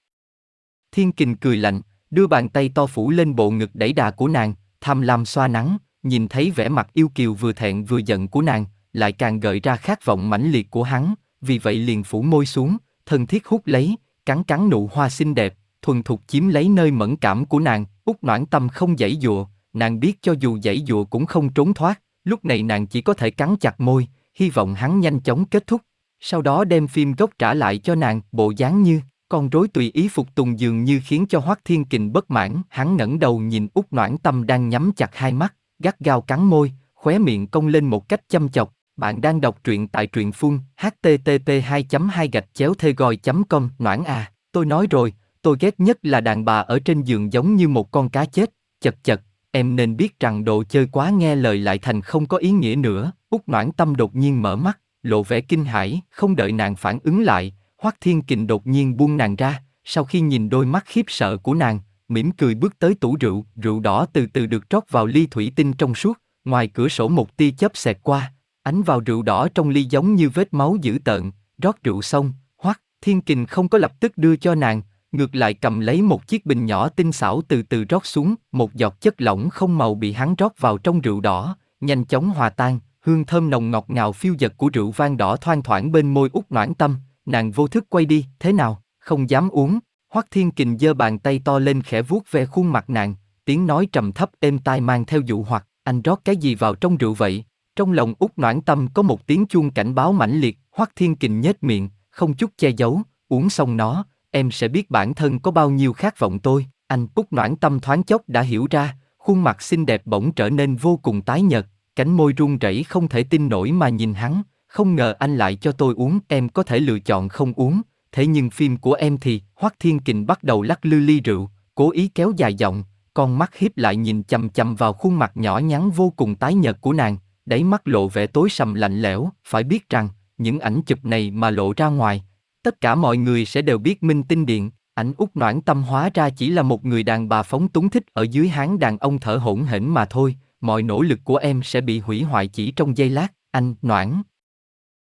Thiên kình cười lạnh, đưa bàn tay to phủ lên bộ ngực đẩy đà của nàng, tham lam xoa nắng, nhìn thấy vẻ mặt yêu kiều vừa thẹn vừa giận của nàng, lại càng gợi ra khát vọng mãnh liệt của hắn, vì vậy liền phủ môi xuống, thân thiết hút lấy, cắn cắn nụ hoa xinh đẹp, thuần thục chiếm lấy nơi mẫn cảm của nàng, út noãn tâm không dãy dụa, nàng biết cho dù dãy dụa cũng không trốn thoát, lúc này nàng chỉ có thể cắn chặt môi, hy vọng hắn nhanh chóng kết thúc, sau đó đem phim gốc trả lại cho nàng, bộ dáng như con rối tùy ý phục tùng dường như khiến cho Hoắc Thiên Kình bất mãn, hắn ngẩng đầu nhìn út Noãn Tâm đang nhắm chặt hai mắt, gắt gao cắn môi, khóe miệng cong lên một cách chăm chọc. Bạn đang đọc truyện tại truyện phun http 2 2 gạch chéo thê gòi com noãn à, tôi nói rồi, tôi ghét nhất là đàn bà ở trên giường giống như một con cá chết, chật chật, em nên biết rằng đồ chơi quá nghe lời lại thành không có ý nghĩa nữa. Út noãn tâm đột nhiên mở mắt, lộ vẻ kinh hãi, không đợi nàng phản ứng lại, Hoắc Thiên Kình đột nhiên buông nàng ra, sau khi nhìn đôi mắt khiếp sợ của nàng, mỉm cười bước tới tủ rượu, rượu đỏ từ từ được rót vào ly thủy tinh trong suốt, ngoài cửa sổ một tia chớp xẹt qua, ánh vào rượu đỏ trong ly giống như vết máu dữ tợn, rót rượu xong, Hoắc Thiên Kình không có lập tức đưa cho nàng, ngược lại cầm lấy một chiếc bình nhỏ tinh xảo từ từ rót xuống, một giọt chất lỏng không màu bị hắn rót vào trong rượu đỏ, nhanh chóng hòa tan, hương thơm nồng ngọt ngào phiêu dật của rượu vang đỏ thoang thoảng bên môi út noãn tâm, nàng vô thức quay đi, thế nào, không dám uống, Hoắc Thiên Kình giơ bàn tay to lên khẽ vuốt ve khuôn mặt nàng, tiếng nói trầm thấp êm tai mang theo dụ hoặc, anh rót cái gì vào trong rượu vậy? Trong lòng út noãn tâm có một tiếng chuông cảnh báo mãnh liệt, Hoắc Thiên Kình nhếch miệng, không chút che giấu, uống xong nó, em sẽ biết bản thân có bao nhiêu khát vọng tôi. Anh cúc noãn tâm thoáng chốc đã hiểu ra, khuôn mặt xinh đẹp bỗng trở nên vô cùng tái nhợt, cánh môi run rẩy không thể tin nổi mà nhìn hắn, không ngờ anh lại cho tôi uống, em có thể lựa chọn không uống, thế nhưng phim của em thì, Hoắc Thiên Kình bắt đầu lắc lư ly rượu, cố ý kéo dài giọng, con mắt hiếp lại nhìn chằm chằm vào khuôn mặt nhỏ nhắn vô cùng tái nhợt của nàng, đáy mắt lộ vẻ tối sầm lạnh lẽo, phải biết rằng, những ảnh chụp này mà lộ ra ngoài, tất cả mọi người sẽ đều biết minh tinh điện, ảnh út noãn tâm hóa ra chỉ là một người đàn bà phóng túng thích ở dưới hán đàn ông thở hổn hển mà thôi, mọi nỗ lực của em sẽ bị hủy hoại chỉ trong giây lát, anh, noãn.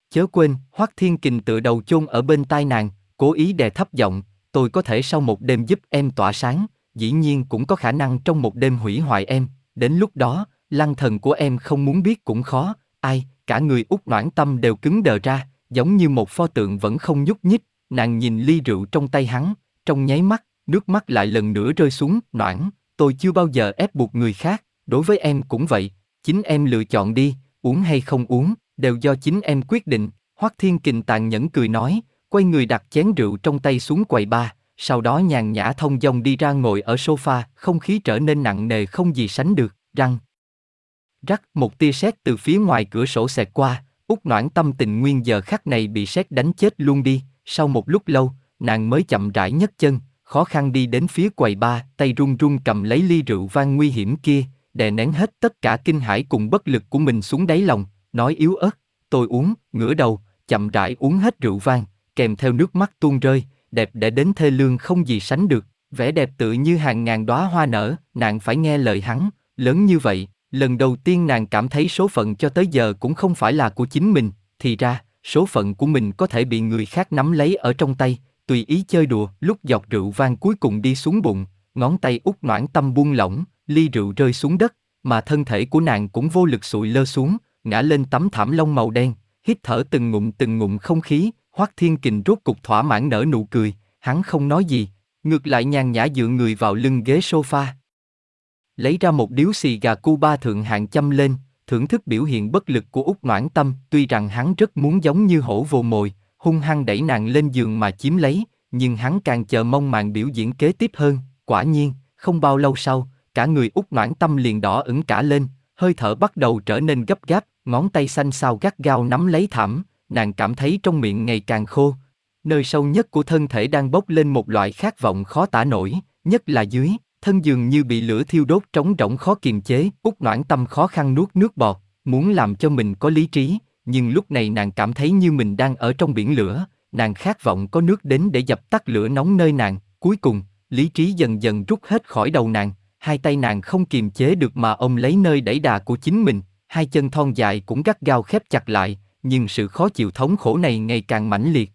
Chớ quên, Hoắc Thiên Kình tựa đầu chôn ở bên tai nàng, cố ý đè thấp giọng, tôi có thể sau một đêm giúp em tỏa sáng, dĩ nhiên cũng có khả năng trong một đêm hủy hoại em, đến lúc đó, lăng thần của em không muốn biết cũng khó, ai, cả người út noãn tâm đều cứng đờ ra, giống như một pho tượng vẫn không nhúc nhích, nàng nhìn ly rượu trong tay hắn, trong nháy mắt, nước mắt lại lần nữa rơi xuống, noãn, tôi chưa bao giờ ép buộc người khác, đối với em cũng vậy, chính em lựa chọn đi, uống hay không uống, đều do chính em quyết định, Hoắc Thiên Kình tàn nhẫn cười nói, quay người đặt chén rượu trong tay xuống quầy ba, sau đó nhàn nhã thông dong đi ra ngồi ở sofa, không khí trở nên nặng nề không gì sánh được, răng. Rắc, một tia sét từ phía ngoài cửa sổ xẹt qua, Úc noãn tâm tình nguyên giờ khắc này bị sét đánh chết luôn đi, sau một lúc lâu, nàng mới chậm rãi nhấc chân, khó khăn đi đến phía quầy ba, tay run run cầm lấy ly rượu vang nguy hiểm kia, đè nén hết tất cả kinh hãi cùng bất lực của mình xuống đáy lòng, nói yếu ớt, tôi uống, ngửa đầu, chậm rãi uống hết rượu vang, kèm theo nước mắt tuôn rơi, đẹp để đến thê lương không gì sánh được, vẻ đẹp tự như hàng ngàn đóa hoa nở, nàng phải nghe lời hắn, lớn như vậy, lần đầu tiên nàng cảm thấy số phận cho tới giờ cũng không phải là của chính mình, thì ra, số phận của mình có thể bị người khác nắm lấy ở trong tay, tùy ý chơi đùa, lúc giọt rượu vang cuối cùng đi xuống bụng, ngón tay út noãn tâm buông lỏng, ly rượu rơi xuống đất, mà thân thể của nàng cũng vô lực sụi lơ xuống, ngã lên tấm thảm lông màu đen, hít thở từng ngụm từng ngụm không khí, Hoắc Thiên Kình rốt cục thỏa mãn nở nụ cười, hắn không nói gì, ngược lại nhàn nhã dựa người vào lưng ghế sofa. Lấy ra một điếu xì gà Cuba thượng hạng châm lên, thưởng thức biểu hiện bất lực của Úc Noãn Tâm, tuy rằng hắn rất muốn giống như hổ vồ mồi, hung hăng đẩy nàng lên giường mà chiếm lấy, nhưng hắn càng chờ mong màn biểu diễn kế tiếp hơn, quả nhiên, không bao lâu sau, cả người Úc Noãn Tâm liền đỏ ửng cả lên, hơi thở bắt đầu trở nên gấp gáp, ngón tay xanh xao gắt gao nắm lấy thảm, nàng cảm thấy trong miệng ngày càng khô. Nơi sâu nhất của thân thể đang bốc lên một loại khát vọng khó tả nổi, nhất là dưới, thân dường như bị lửa thiêu đốt trống rỗng khó kiềm chế, út noãn tâm khó khăn nuốt nước bọt, muốn làm cho mình có lý trí, nhưng lúc này nàng cảm thấy như mình đang ở trong biển lửa, nàng khát vọng có nước đến để dập tắt lửa nóng nơi nàng, cuối cùng, lý trí dần dần rút hết khỏi đầu nàng, hai tay nàng không kiềm chế được mà ôm lấy nơi đẩy đà của chính mình, hai chân thon dài cũng gắt gao khép chặt lại, nhưng sự khó chịu thống khổ này ngày càng mãnh liệt.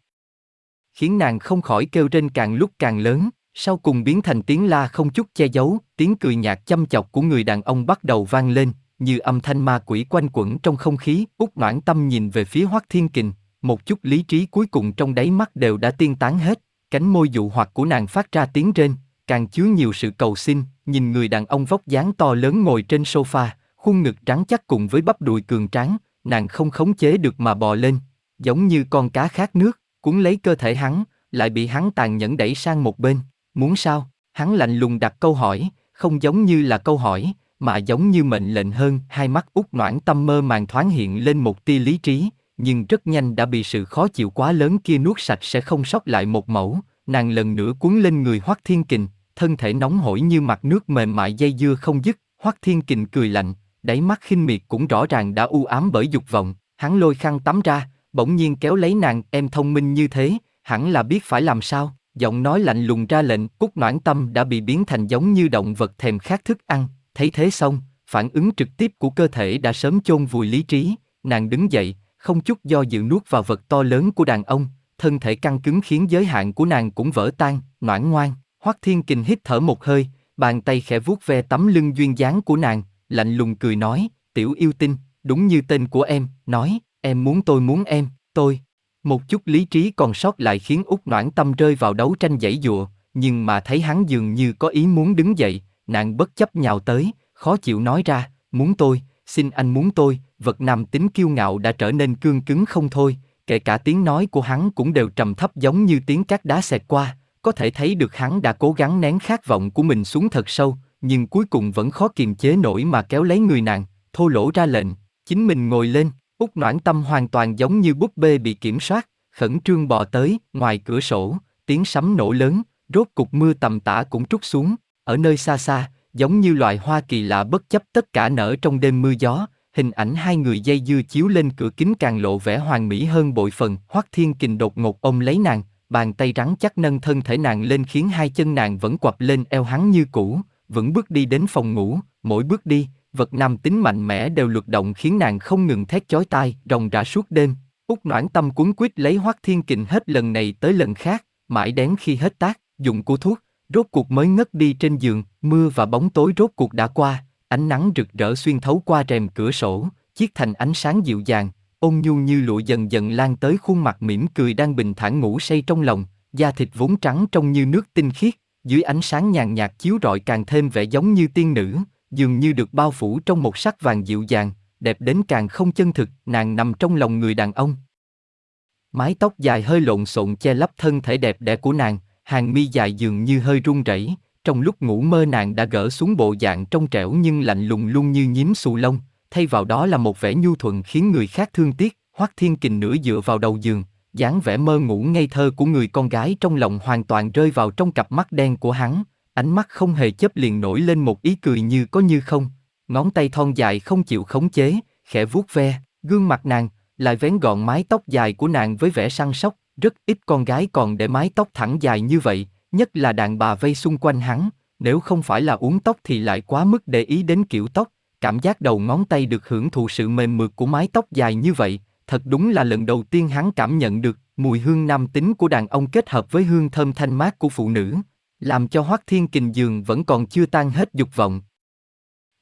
Khiến nàng không khỏi kêu trên càng lúc càng lớn, sau cùng biến thành tiếng la không chút che giấu, tiếng cười nhạt chăm chọc của người đàn ông bắt đầu vang lên, như âm thanh ma quỷ quanh quẩn trong không khí, út noãn tâm nhìn về phía Hoắc Thiên Kình, một chút lý trí cuối cùng trong đáy mắt đều đã tiên tán hết, cánh môi dụ hoặc của nàng phát ra tiếng rên, càng chứa nhiều sự cầu xin, nhìn người đàn ông vóc dáng to lớn ngồi trên sofa, khuôn ngực trắng chắc cùng với bắp đùi cường tráng, nàng không khống chế được mà bò lên, giống như con cá khát nước, cuốn lấy cơ thể hắn, lại bị hắn tàn nhẫn đẩy sang một bên. Muốn sao? Hắn lạnh lùng đặt câu hỏi, không giống như là câu hỏi, mà giống như mệnh lệnh hơn. Hai mắt út noãn tâm mơ màng thoáng hiện lên một tia lý trí, nhưng rất nhanh đã bị sự khó chịu quá lớn kia nuốt sạch sẽ không sót lại một mẫu. Nàng lần nữa cuốn lên người Hoắc Thiên Kình, thân thể nóng hổi như mặt nước mềm mại dây dưa không dứt. Hoắc Thiên Kình cười lạnh, đáy mắt khinh miệt cũng rõ ràng đã u ám bởi dục vọng, hắn lôi khăn tắm ra, bỗng nhiên kéo lấy nàng, em thông minh như thế, hẳn là biết phải làm sao, giọng nói lạnh lùng ra lệnh, cúc noãn tâm đã bị biến thành giống như động vật thèm khát thức ăn, thấy thế xong, phản ứng trực tiếp của cơ thể đã sớm chôn vùi lý trí, nàng đứng dậy, không chút do dự nuốt vào vật to lớn của đàn ông, thân thể căng cứng khiến giới hạn của nàng cũng vỡ tan, noãn ngoan, Hoắc Thiên Kình hít thở một hơi, bàn tay khẽ vuốt ve tấm lưng duyên dáng của nàng, lạnh lùng cười nói, tiểu yêu tinh, đúng như tên của em, nói, em muốn tôi muốn em, tôi. Một chút lý trí còn sót lại khiến út noãn tâm rơi vào đấu tranh dãy dụa, nhưng mà thấy hắn dường như có ý muốn đứng dậy, nàng bất chấp nhào tới, khó chịu nói ra, muốn tôi, xin anh muốn tôi, vật nam tính kiêu ngạo đã trở nên cương cứng không thôi, kể cả tiếng nói của hắn cũng đều trầm thấp giống như tiếng cát đá xẹt qua, có thể thấy được hắn đã cố gắng nén khát vọng của mình xuống thật sâu, nhưng cuối cùng vẫn khó kiềm chế nổi mà kéo lấy người nàng, thô lỗ ra lệnh, chính mình ngồi lên, út noãn tâm hoàn toàn giống như búp bê bị kiểm soát, khẩn trương bò tới, ngoài cửa sổ, tiếng sấm nổ lớn, rốt cục mưa tầm tã cũng trút xuống, ở nơi xa xa, giống như loài hoa kỳ lạ bất chấp tất cả nở trong đêm mưa gió, hình ảnh hai người dây dưa chiếu lên cửa kính càng lộ vẻ hoàn mỹ hơn bội phần, Hoắc Thiên Kình đột ngột ôm lấy nàng, bàn tay rắn chắc nâng thân thể nàng lên khiến hai chân nàng vẫn quặp lên eo hắn như cũ, vẫn bước đi đến phòng ngủ, mỗi bước đi, vật nam tính mạnh mẽ đều luật động khiến nàng không ngừng thét chói tai, ròng rã suốt đêm. Úc noãn tâm cuốn quýt lấy hoắc thiên kình hết lần này tới lần khác, mãi đến khi hết tác, dùng của thuốc, rốt cuộc mới ngất đi trên giường, mưa và bóng tối rốt cuộc đã qua, ánh nắng rực rỡ xuyên thấu qua rèm cửa sổ, chiếc thành ánh sáng dịu dàng, ôn nhu như lụa dần dần lan tới khuôn mặt mỉm cười đang bình thản ngủ say trong lòng, da thịt vốn trắng trông như nước tinh khiết, dưới ánh sáng nhàn nhạt chiếu rọi càng thêm vẻ giống như tiên nữ, dường như được bao phủ trong một sắc vàng dịu dàng, đẹp đến càng không chân thực, nàng nằm trong lòng người đàn ông. Mái tóc dài hơi lộn xộn che lấp thân thể đẹp đẽ của nàng, hàng mi dài dường như hơi run rẩy. Trong lúc ngủ mơ nàng đã gỡ xuống bộ dạng trong trẻo nhưng lạnh lùng luôn như nhím xù lông, thay vào đó là một vẻ nhu thuận khiến người khác thương tiếc. Hoắc Thiên Kình nửa dựa vào đầu giường, dáng vẻ mơ ngủ ngây thơ của người con gái trong lòng hoàn toàn rơi vào trong cặp mắt đen của hắn, ánh mắt không hề chấp liền nổi lên một ý cười như có như không, ngón tay thon dài không chịu khống chế, khẽ vuốt ve, gương mặt nàng, lại vén gọn mái tóc dài của nàng với vẻ săn sóc, rất ít con gái còn để mái tóc thẳng dài như vậy, nhất là đàn bà vây xung quanh hắn, nếu không phải là uống tóc thì lại quá mức để ý đến kiểu tóc, cảm giác đầu ngón tay được hưởng thụ sự mềm mượt của mái tóc dài như vậy, thật đúng là lần đầu tiên hắn cảm nhận được mùi hương nam tính của đàn ông kết hợp với hương thơm thanh mát của phụ nữ, làm cho Hoắc Thiên Kình giường vẫn còn chưa tan hết dục vọng.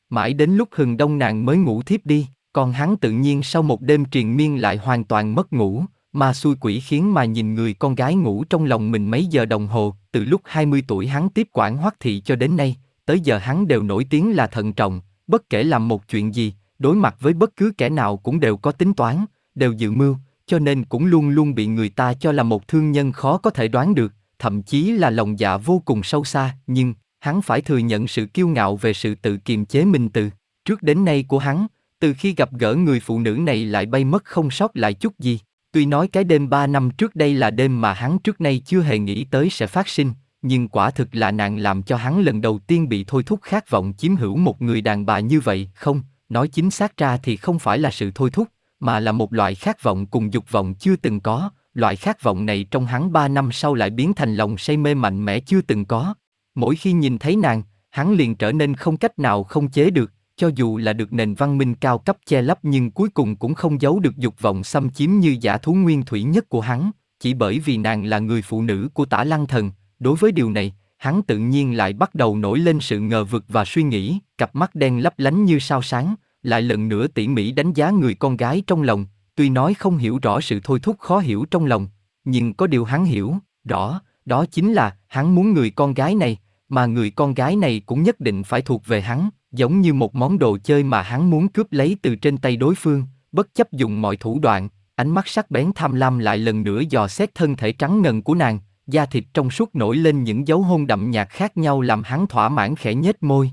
Mãi đến lúc hừng đông nàng mới ngủ thiếp đi, còn hắn tự nhiên sau một đêm triền miên lại hoàn toàn mất ngủ, mà xui quỷ khiến mà nhìn người con gái ngủ trong lòng mình mấy giờ đồng hồ, từ lúc 20 tuổi hắn tiếp quản Hoắc thị cho đến nay, tới giờ hắn đều nổi tiếng là thận trọng, bất kể làm một chuyện gì, đối mặt với bất cứ kẻ nào cũng đều có tính toán, đều dự mưu, cho nên cũng luôn luôn bị người ta cho là một thương nhân khó có thể đoán được, thậm chí là lòng dạ vô cùng sâu xa, nhưng hắn phải thừa nhận sự kiêu ngạo về sự tự kiềm chế mình từ trước đến nay của hắn, từ khi gặp gỡ người phụ nữ này lại bay mất không sót lại chút gì. Tuy nói cái đêm ba năm trước đây là đêm mà hắn trước nay chưa hề nghĩ tới sẽ phát sinh, nhưng quả thực là nàng làm cho hắn lần đầu tiên bị thôi thúc khát vọng chiếm hữu một người đàn bà như vậy, không, nói chính xác ra thì không phải là sự thôi thúc, mà là một loại khát vọng cùng dục vọng chưa từng có, loại khát vọng này trong hắn ba năm sau lại biến thành lòng say mê mạnh mẽ chưa từng có. Mỗi khi nhìn thấy nàng, hắn liền trở nên không cách nào không chế được, cho dù là được nền văn minh cao cấp che lấp nhưng cuối cùng cũng không giấu được dục vọng xâm chiếm như giả thú nguyên thủy nhất của hắn, chỉ bởi vì nàng là người phụ nữ của tả lăng thần, đối với điều này, hắn tự nhiên lại bắt đầu nổi lên sự ngờ vực và suy nghĩ, cặp mắt đen lấp lánh như sao sáng, lại lần nữa tỉ mỉ đánh giá người con gái trong lòng, tuy nói không hiểu rõ sự thôi thúc khó hiểu trong lòng, nhưng có điều hắn hiểu, rõ, đó chính là hắn muốn người con gái này, mà người con gái này cũng nhất định phải thuộc về hắn, giống như một món đồ chơi mà hắn muốn cướp lấy từ trên tay đối phương, bất chấp dùng mọi thủ đoạn, ánh mắt sắc bén tham lam lại lần nữa dò xét thân thể trắng ngần của nàng, da thịt trong suốt nổi lên những dấu hôn đậm nhạt khác nhau làm hắn thỏa mãn khẽ nhếch môi.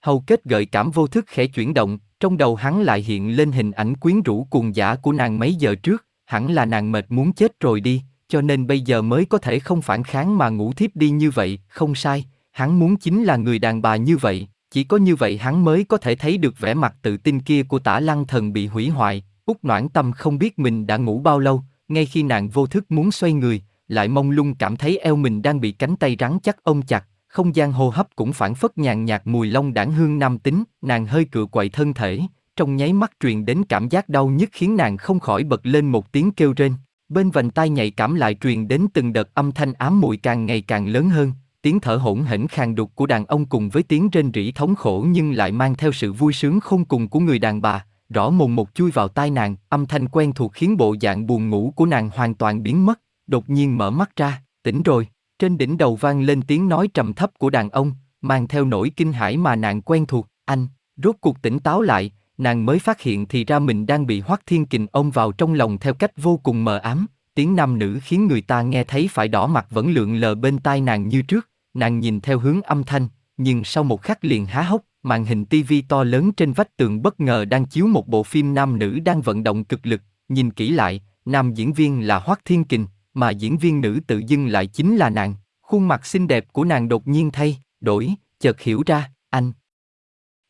Hầu kết gợi cảm vô thức khẽ chuyển động, trong đầu hắn lại hiện lên hình ảnh quyến rũ cuồng giả của nàng mấy giờ trước, hẳn là nàng mệt muốn chết rồi đi, cho nên bây giờ mới có thể không phản kháng mà ngủ thiếp đi như vậy, không sai, hắn muốn chính là người đàn bà như vậy, chỉ có như vậy hắn mới có thể thấy được vẻ mặt tự tin kia của tả lăng thần bị hủy hoại, út noãn tâm không biết mình đã ngủ bao lâu, ngay khi nàng vô thức muốn xoay người, lại mông lung cảm thấy eo mình đang bị cánh tay rắn chắc ôm chặt, không gian hô hấp cũng phản phất nhàn nhạt mùi long đảng hương nam tính, nàng hơi cựa quậy thân thể, trong nháy mắt truyền đến cảm giác đau nhức khiến nàng không khỏi bật lên một tiếng kêu rên. Bên vành tai nhạy cảm lại truyền đến từng đợt âm thanh ám mùi càng ngày càng lớn hơn, tiếng thở hỗn hển khàn đục của đàn ông cùng với tiếng rên rỉ thống khổ nhưng lại mang theo sự vui sướng không cùng của người đàn bà, rõ mồn một chui vào tai nàng, âm thanh quen thuộc khiến bộ dạng buồn ngủ của nàng hoàn toàn biến mất, đột nhiên mở mắt ra, tỉnh rồi, trên đỉnh đầu vang lên tiếng nói trầm thấp của đàn ông, mang theo nỗi kinh hãi mà nàng quen thuộc, anh, rốt cuộc tỉnh táo lại, nàng mới phát hiện thì ra mình đang bị Hoắc Thiên Kình ôm vào trong lòng theo cách vô cùng mờ ám, tiếng nam nữ khiến người ta nghe thấy phải đỏ mặt vẫn lượn lờ bên tai nàng như trước, nàng nhìn theo hướng âm thanh, nhưng sau một khắc liền há hốc, màn hình tivi to lớn trên vách tường bất ngờ đang chiếu một bộ phim nam nữ đang vận động cực lực, nhìn kỹ lại, nam diễn viên là Hoắc Thiên Kình, mà diễn viên nữ tự dưng lại chính là nàng. Khuôn mặt xinh đẹp của nàng đột nhiên thay, đổi, chợt hiểu ra, anh.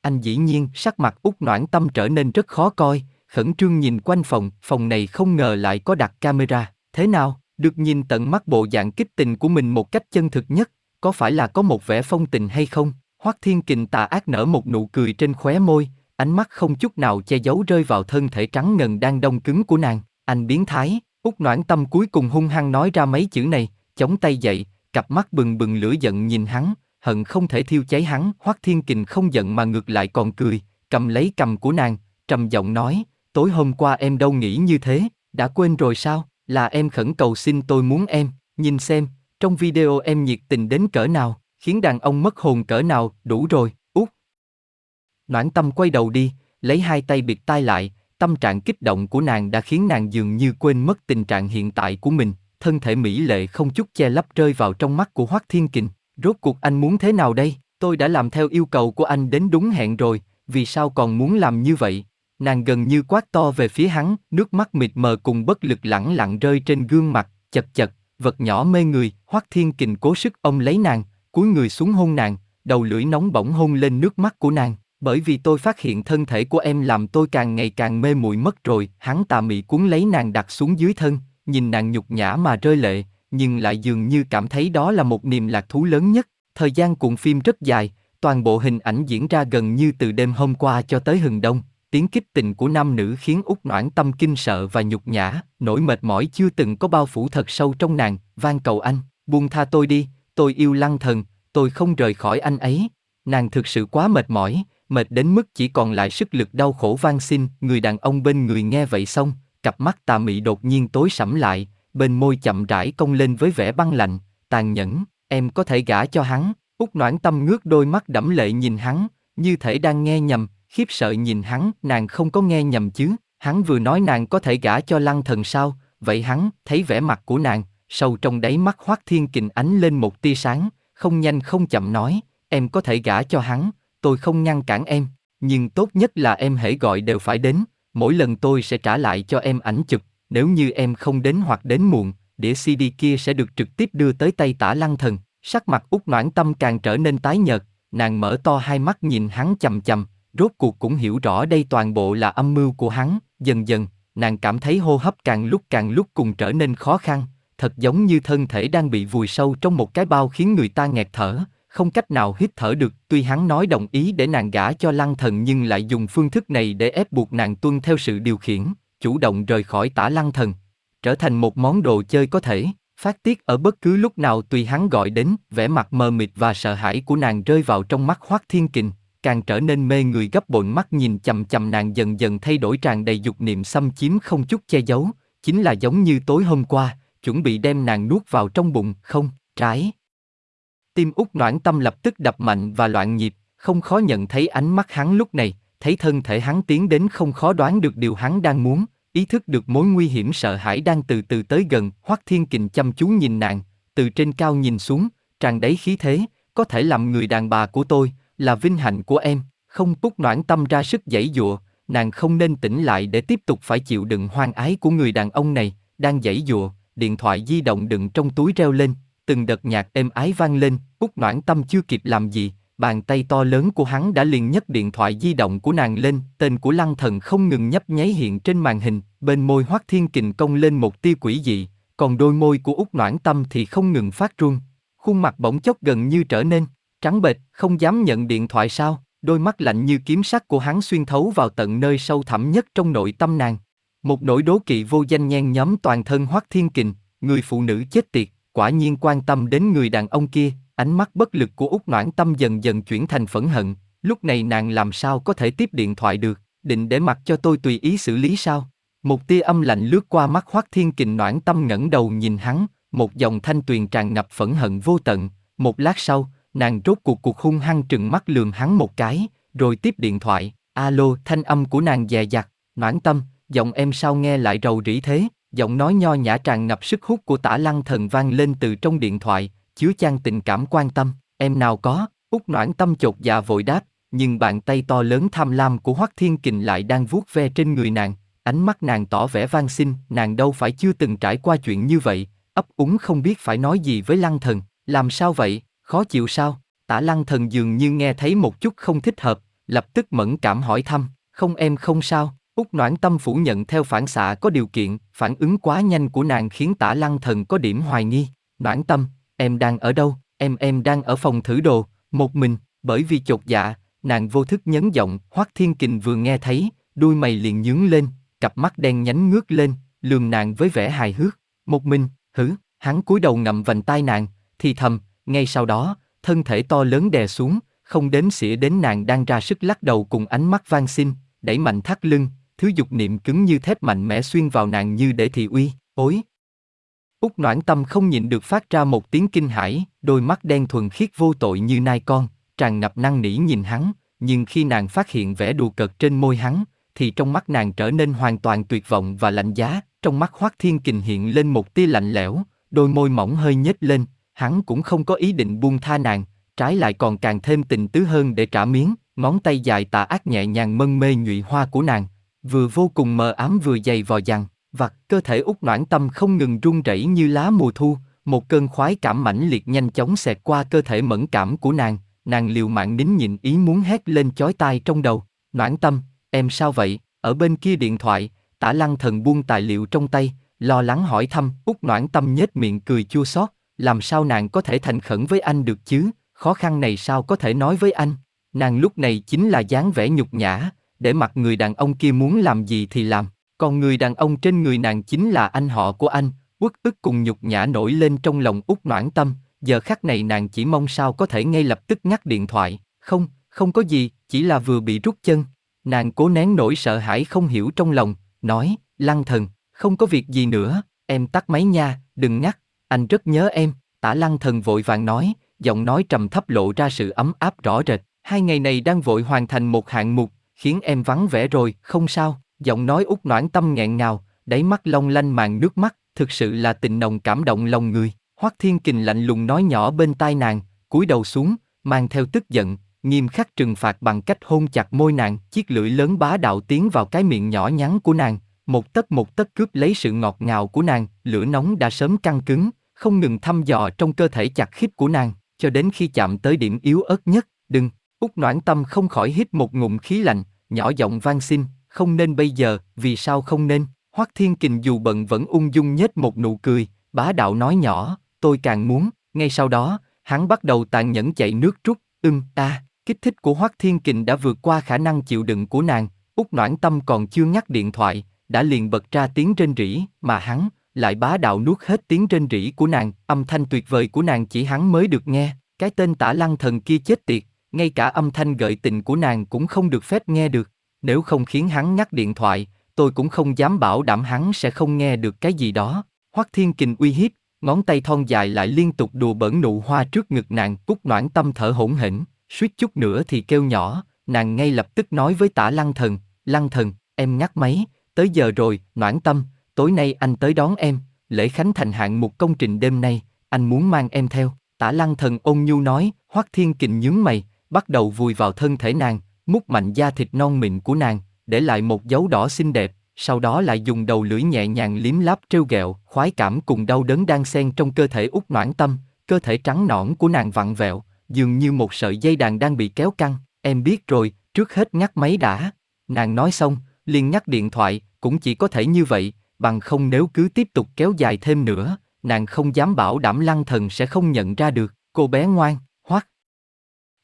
Anh dĩ nhiên, sắc mặt út noãn tâm trở nên rất khó coi, khẩn trương nhìn quanh phòng, phòng này không ngờ lại có đặt camera, thế nào, được nhìn tận mắt bộ dạng kích tình của mình một cách chân thực nhất, có phải là có một vẻ phong tình hay không? Hoắc Thiên Kình tà ác nở một nụ cười trên khóe môi, ánh mắt không chút nào che giấu rơi vào thân thể trắng ngần đang đông cứng của nàng, anh biến thái, Úc Noãn Tâm cuối cùng hung hăng nói ra mấy chữ này, chống tay dậy, cặp mắt bừng bừng lửa giận nhìn hắn, hận không thể thiêu cháy hắn. Hoắc Thiên Kình không giận mà ngược lại còn cười, cầm lấy cầm của nàng, trầm giọng nói, tối hôm qua em đâu nghĩ như thế, đã quên rồi sao? Là em khẩn cầu xin tôi muốn em, nhìn xem, trong video em nhiệt tình đến cỡ nào, khiến đàn ông mất hồn cỡ nào, đủ rồi, út. Noãn tâm quay đầu đi, lấy hai tay bịt tai lại, tâm trạng kích động của nàng đã khiến nàng dường như quên mất tình trạng hiện tại của mình, thân thể mỹ lệ không chút che lấp rơi vào trong mắt của Hoắc Thiên Kình. Rốt cuộc anh muốn thế nào đây? Tôi đã làm theo yêu cầu của anh đến đúng hẹn rồi, vì sao còn muốn làm như vậy? Nàng gần như quát to về phía hắn, nước mắt mịt mờ cùng bất lực lẳng lặng rơi trên gương mặt, chật chật, vật nhỏ mê người, Hoắc Thiên Kình cố sức ông lấy nàng, cúi người xuống hôn nàng, đầu lưỡi nóng bỏng hôn lên nước mắt của nàng. Bởi vì tôi phát hiện thân thể của em làm tôi càng ngày càng mê muội mất rồi, hắn tà mị cuốn lấy nàng đặt xuống dưới thân, nhìn nàng nhục nhã mà rơi lệ, nhưng lại dường như cảm thấy đó là một niềm lạc thú lớn nhất. Thời gian cuộn phim rất dài, toàn bộ hình ảnh diễn ra gần như từ đêm hôm qua cho tới hừng đông. Tiếng kích tình của nam nữ khiến út noãn tâm kinh sợ và nhục nhã, nỗi mệt mỏi chưa từng có bao phủ thật sâu trong nàng, van cầu anh, buông tha tôi đi, tôi yêu lăng thần, tôi không rời khỏi anh ấy. Nàng thực sự quá mệt mỏi, mệt đến mức chỉ còn lại sức lực đau khổ van xin, người đàn ông bên người nghe vậy xong, cặp mắt tà mị đột nhiên tối sẫm lại, bên môi chậm rãi cong lên với vẻ băng lạnh, tàn nhẫn, em có thể gả cho hắn, út noãn tâm ngước đôi mắt đẫm lệ nhìn hắn, như thể đang nghe nhầm, khiếp sợ nhìn hắn, nàng không có nghe nhầm chứ, hắn vừa nói nàng có thể gả cho lăng thần sao, vậy hắn, thấy vẻ mặt của nàng, sâu trong đáy mắt hoác thiên kình ánh lên một tia sáng, không nhanh không chậm nói, em có thể gả cho hắn, tôi không ngăn cản em, nhưng tốt nhất là em hãy gọi đều phải đến, mỗi lần tôi sẽ trả lại cho em ảnh chụp, nếu như em không đến hoặc đến muộn, đĩa CD kia sẽ được trực tiếp đưa tới tay tả lăng thần. Sắc mặt út noãn tâm càng trở nên tái nhợt, nàng mở to hai mắt nhìn hắn chầm chầm, rốt cuộc cũng hiểu rõ đây toàn bộ là âm mưu của hắn, dần dần, nàng cảm thấy hô hấp càng lúc càng lúc cùng trở nên khó khăn, thật giống như thân thể đang bị vùi sâu trong một cái bao khiến người ta nghẹt thở, không cách nào hít thở được. Tuy hắn nói đồng ý để nàng gả cho lăng thần nhưng lại dùng phương thức này để ép buộc nàng tuân theo sự điều khiển, chủ động rời khỏi tả lăng thần, trở thành một món đồ chơi có thể phát tiết ở bất cứ lúc nào tùy hắn gọi đến. Vẻ mặt mờ mịt và sợ hãi của nàng rơi vào trong mắt Hoắc Thiên Kình, càng trở nên mê người gấp bội mắt nhìn chầm chầm nàng dần dần thay đổi tràn đầy dục niệm xâm chiếm không chút che giấu, chính là giống như tối hôm qua, chuẩn bị đem nàng nuốt vào trong bụng, không, trái. Tim út noãn tâm lập tức đập mạnh và loạn nhịp, không khó nhận thấy ánh mắt hắn lúc này, thấy thân thể hắn tiến đến không khó đoán được điều hắn đang muốn, ý thức được mối nguy hiểm sợ hãi đang từ từ tới gần, Hoắc Thiên Kình chăm chú nhìn nàng, từ trên cao nhìn xuống, tràn đầy khí thế, có thể làm người đàn bà của tôi, là vinh hạnh của em, không út noãn tâm ra sức giãy dụa, nàng không nên tỉnh lại để tiếp tục phải chịu đựng hoang ái của người đàn ông này, đang giãy dụa, điện thoại di động đựng trong túi reo lên, từng đợt nhạc êm ái vang lên, Úc noãn tâm chưa kịp làm gì, bàn tay to lớn của hắn đã liền nhấc điện thoại di động của nàng lên, tên của lăng thần không ngừng nhấp nháy hiện trên màn hình, bên môi hoắc thiên kình công lên một tia quỷ dị, còn đôi môi của Úc noãn tâm thì không ngừng phát run, khuôn mặt bỗng chốc gần như trở nên trắng bệch, không dám nhận điện thoại sao? Đôi mắt lạnh như kiếm sắc của hắn xuyên thấu vào tận nơi sâu thẳm nhất trong nội tâm nàng. Một nỗi đố kỵ vô danh nhen nhóm toàn thân Hoắc Thiên Kình, người phụ nữ chết tiệt, quả nhiên quan tâm đến người đàn ông kia, ánh mắt bất lực của út noãn tâm dần dần chuyển thành phẫn hận, lúc này nàng làm sao có thể tiếp điện thoại được, định để mặc cho tôi tùy ý xử lý sao? Một tia âm lạnh lướt qua mắt Hoắc Thiên Kình noãn tâm ngẩng đầu nhìn hắn, một dòng thanh tuyền tràn ngập phẫn hận vô tận, một lát sau, nàng rốt cuộc cuộc hung hăng trừng mắt lườm hắn một cái, rồi tiếp điện thoại, alo, thanh âm của nàng dè dặt, noãn tâm, giọng em sao nghe lại rầu rĩ thế, giọng nói nho nhã tràn ngập sức hút của tả lăng thần vang lên từ trong điện thoại, chứa chan tình cảm quan tâm, em nào có, út noãn tâm chột dạ vội đáp, nhưng bàn tay to lớn tham lam của Hoắc Thiên Kình lại đang vuốt ve trên người nàng, ánh mắt nàng tỏ vẻ van xin, nàng đâu phải chưa từng trải qua chuyện như vậy, ấp úng không biết phải nói gì với lăng thần, làm sao vậy, khó chịu sao, tả lăng thần dường như nghe thấy một chút không thích hợp, lập tức mẫn cảm hỏi thăm, không em không sao, Úc noãn tâm phủ nhận theo phản xạ có điều kiện, phản ứng quá nhanh của nàng khiến tả lăng thần có điểm hoài nghi, noãn tâm, em đang ở đâu, em em đang ở phòng thử đồ, một mình, bởi vì chột dạ, nàng vô thức nhấn giọng, Hoắc Thiên Kình vừa nghe thấy, đuôi mày liền nhướng lên, cặp mắt đen nhánh ngước lên, lườm nàng với vẻ hài hước, một mình, hử, hắn cúi đầu ngậm vành tai nàng, thì thầm, ngay sau đó, thân thể to lớn đè xuống, không đếm xỉa đến nàng đang ra sức lắc đầu cùng ánh mắt van xin, đẩy mạnh thắt lưng, thứ dục niệm cứng như thép mạnh mẽ xuyên vào nàng như để thị uy, ối. Úc noãn tâm không nhịn được phát ra một tiếng kinh hãi, đôi mắt đen thuần khiết vô tội như nai con, tràn ngập năng nỉ nhìn hắn, nhưng khi nàng phát hiện vẻ đùa cợt trên môi hắn, thì trong mắt nàng trở nên hoàn toàn tuyệt vọng và lạnh giá, trong mắt khoác Thiên Kình hiện lên một tia lạnh lẽo, đôi môi mỏng hơi nhếch lên, hắn cũng không có ý định buông tha nàng, trái lại còn càng thêm tình tứ hơn để trả miếng, ngón tay dài tà ác nhẹ nhàng mân mê nhụy hoa của nàng, vừa vô cùng mờ ám vừa dày vò dằn, vặt cơ thể út noãn tâm không ngừng run rẩy như lá mùa thu, một cơn khoái cảm mãnh liệt nhanh chóng xẹt qua cơ thể mẫn cảm của nàng, nàng liều mạng nín nhịn ý muốn hét lên chói tai trong đầu, noãn tâm, em sao vậy, ở bên kia điện thoại, tả lăng thần buông tài liệu trong tay, lo lắng hỏi thăm, út noãn tâm nhếch miệng cười chua xót, làm sao nàng có thể thành khẩn với anh được chứ, khó khăn này sao có thể nói với anh, nàng lúc này chính là dáng vẻ nhục nhã, để mặc người đàn ông kia muốn làm gì thì làm, còn người đàn ông trên người nàng chính là anh họ của anh, uất ức cùng nhục nhã nổi lên trong lòng út noãn tâm, giờ khắc này nàng chỉ mong sao có thể ngay lập tức ngắt điện thoại, không, không có gì, chỉ là vừa bị rút chân. Nàng cố nén nỗi sợ hãi không hiểu trong lòng, nói, lăng thần, không có việc gì nữa, em tắt máy nha, đừng ngắt, anh rất nhớ em, tả lăng thần vội vàng nói, giọng nói trầm thấp lộ ra sự ấm áp rõ rệt, hai ngày này đang vội hoàn thành một hạng mục, khiến em vắng vẻ rồi, không sao, giọng nói út noãn tâm nghẹn ngào, đáy mắt long lanh màn nước mắt, thực sự là tình nồng cảm động lòng người. Hoắc Thiên Kình lạnh lùng nói nhỏ bên tai nàng, cúi đầu xuống, mang theo tức giận, nghiêm khắc trừng phạt bằng cách hôn chặt môi nàng, chiếc lưỡi lớn bá đạo tiến vào cái miệng nhỏ nhắn của nàng, một tấc một tấc cướp lấy sự ngọt ngào của nàng, lửa nóng đã sớm căng cứng, không ngừng thăm dò trong cơ thể chặt khít của nàng, cho đến khi chạm tới điểm yếu ớt nhất, đừng, út noãn tâm không khỏi hít một ngụm khí lạnh, nhỏ giọng van xin, không nên bây giờ, vì sao không nên, Hoắc Thiên Kình dù bận vẫn ung dung nhếch một nụ cười, bá đạo nói nhỏ, tôi càng muốn, ngay sau đó, hắn bắt đầu tàn nhẫn chạy nước rút, ưng, ta, kích thích của Hoắc Thiên Kình đã vượt qua khả năng chịu đựng của nàng, út noãn tâm còn chưa ngắt điện thoại, đã liền bật ra tiếng rên rỉ, mà hắn, lại bá đạo nuốt hết tiếng rên rỉ của nàng, âm thanh tuyệt vời của nàng chỉ hắn mới được nghe, cái tên tả lăng thần kia chết tiệt, ngay cả âm thanh gợi tình của nàng cũng không được phép nghe được, nếu không khiến hắn ngắt điện thoại, tôi cũng không dám bảo đảm hắn sẽ không nghe được cái gì đó. Hoắc Thiên Kình uy hiếp, ngón tay thon dài lại liên tục đùa bỡn nụ hoa trước ngực nàng, cúc noãn tâm thở hổn hển, suýt chút nữa thì kêu nhỏ, nàng ngay lập tức nói với tả lăng thần, lăng thần, em ngắt máy, tới giờ rồi, noãn tâm, tối nay anh tới đón em, lễ khánh thành hạng một công trình đêm nay, anh muốn mang em theo. Tả lăng thần ôn nhu nói, Hoắc Thiên Kình nhướng mày, bắt đầu vùi vào thân thể nàng, mút mạnh da thịt non mịn của nàng, để lại một dấu đỏ xinh đẹp, sau đó lại dùng đầu lưỡi nhẹ nhàng liếm láp trêu ghẹo, khoái cảm cùng đau đớn đang xen trong cơ thể út noãn tâm, cơ thể trắng nõn của nàng vặn vẹo, dường như một sợi dây đàn đang bị kéo căng, em biết rồi, trước hết ngắt máy đã. Nàng nói xong, liền ngắt điện thoại, cũng chỉ có thể như vậy, bằng không nếu cứ tiếp tục kéo dài thêm nữa, nàng không dám bảo đảm lăng thần sẽ không nhận ra được, cô bé ngoan, hoắc.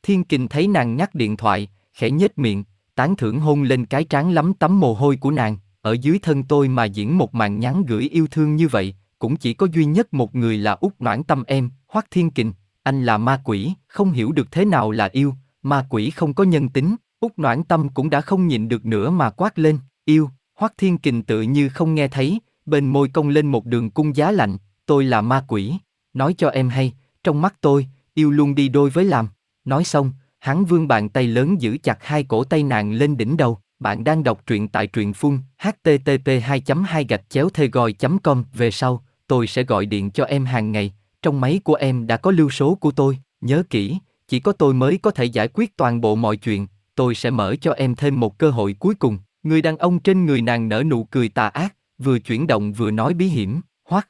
Thiên kình thấy nàng nhắc điện thoại, khẽ nhếch miệng, tán thưởng hôn lên cái trán lắm tấm mồ hôi của nàng, ở dưới thân tôi mà diễn một màn nhắn gửi yêu thương như vậy, cũng chỉ có duy nhất một người là út noãn tâm em, hoắc thiên kình, anh là ma quỷ, không hiểu được thế nào là yêu, ma quỷ không có nhân tính, út noãn tâm cũng đã không nhịn được nữa mà quát lên, yêu, hoắc thiên kình tự như không nghe thấy, bên môi cong lên một đường cung giá lạnh, tôi là ma quỷ, nói cho em hay, trong mắt tôi, yêu luôn đi đôi với làm, nói xong, hắn vươn bàn tay lớn giữ chặt hai cổ tay nàng lên đỉnh đầu. Bạn đang đọc truyện tại truyện phun http 2 2 gạch chéo thê gòi com về sau, tôi sẽ gọi điện cho em hàng ngày, trong máy của em đã có lưu số của tôi, nhớ kỹ, chỉ có tôi mới có thể giải quyết toàn bộ mọi chuyện, tôi sẽ mở cho em thêm một cơ hội cuối cùng. Người đàn ông trên người nàng nở nụ cười tà ác, vừa chuyển động vừa nói bí hiểm, hoắc.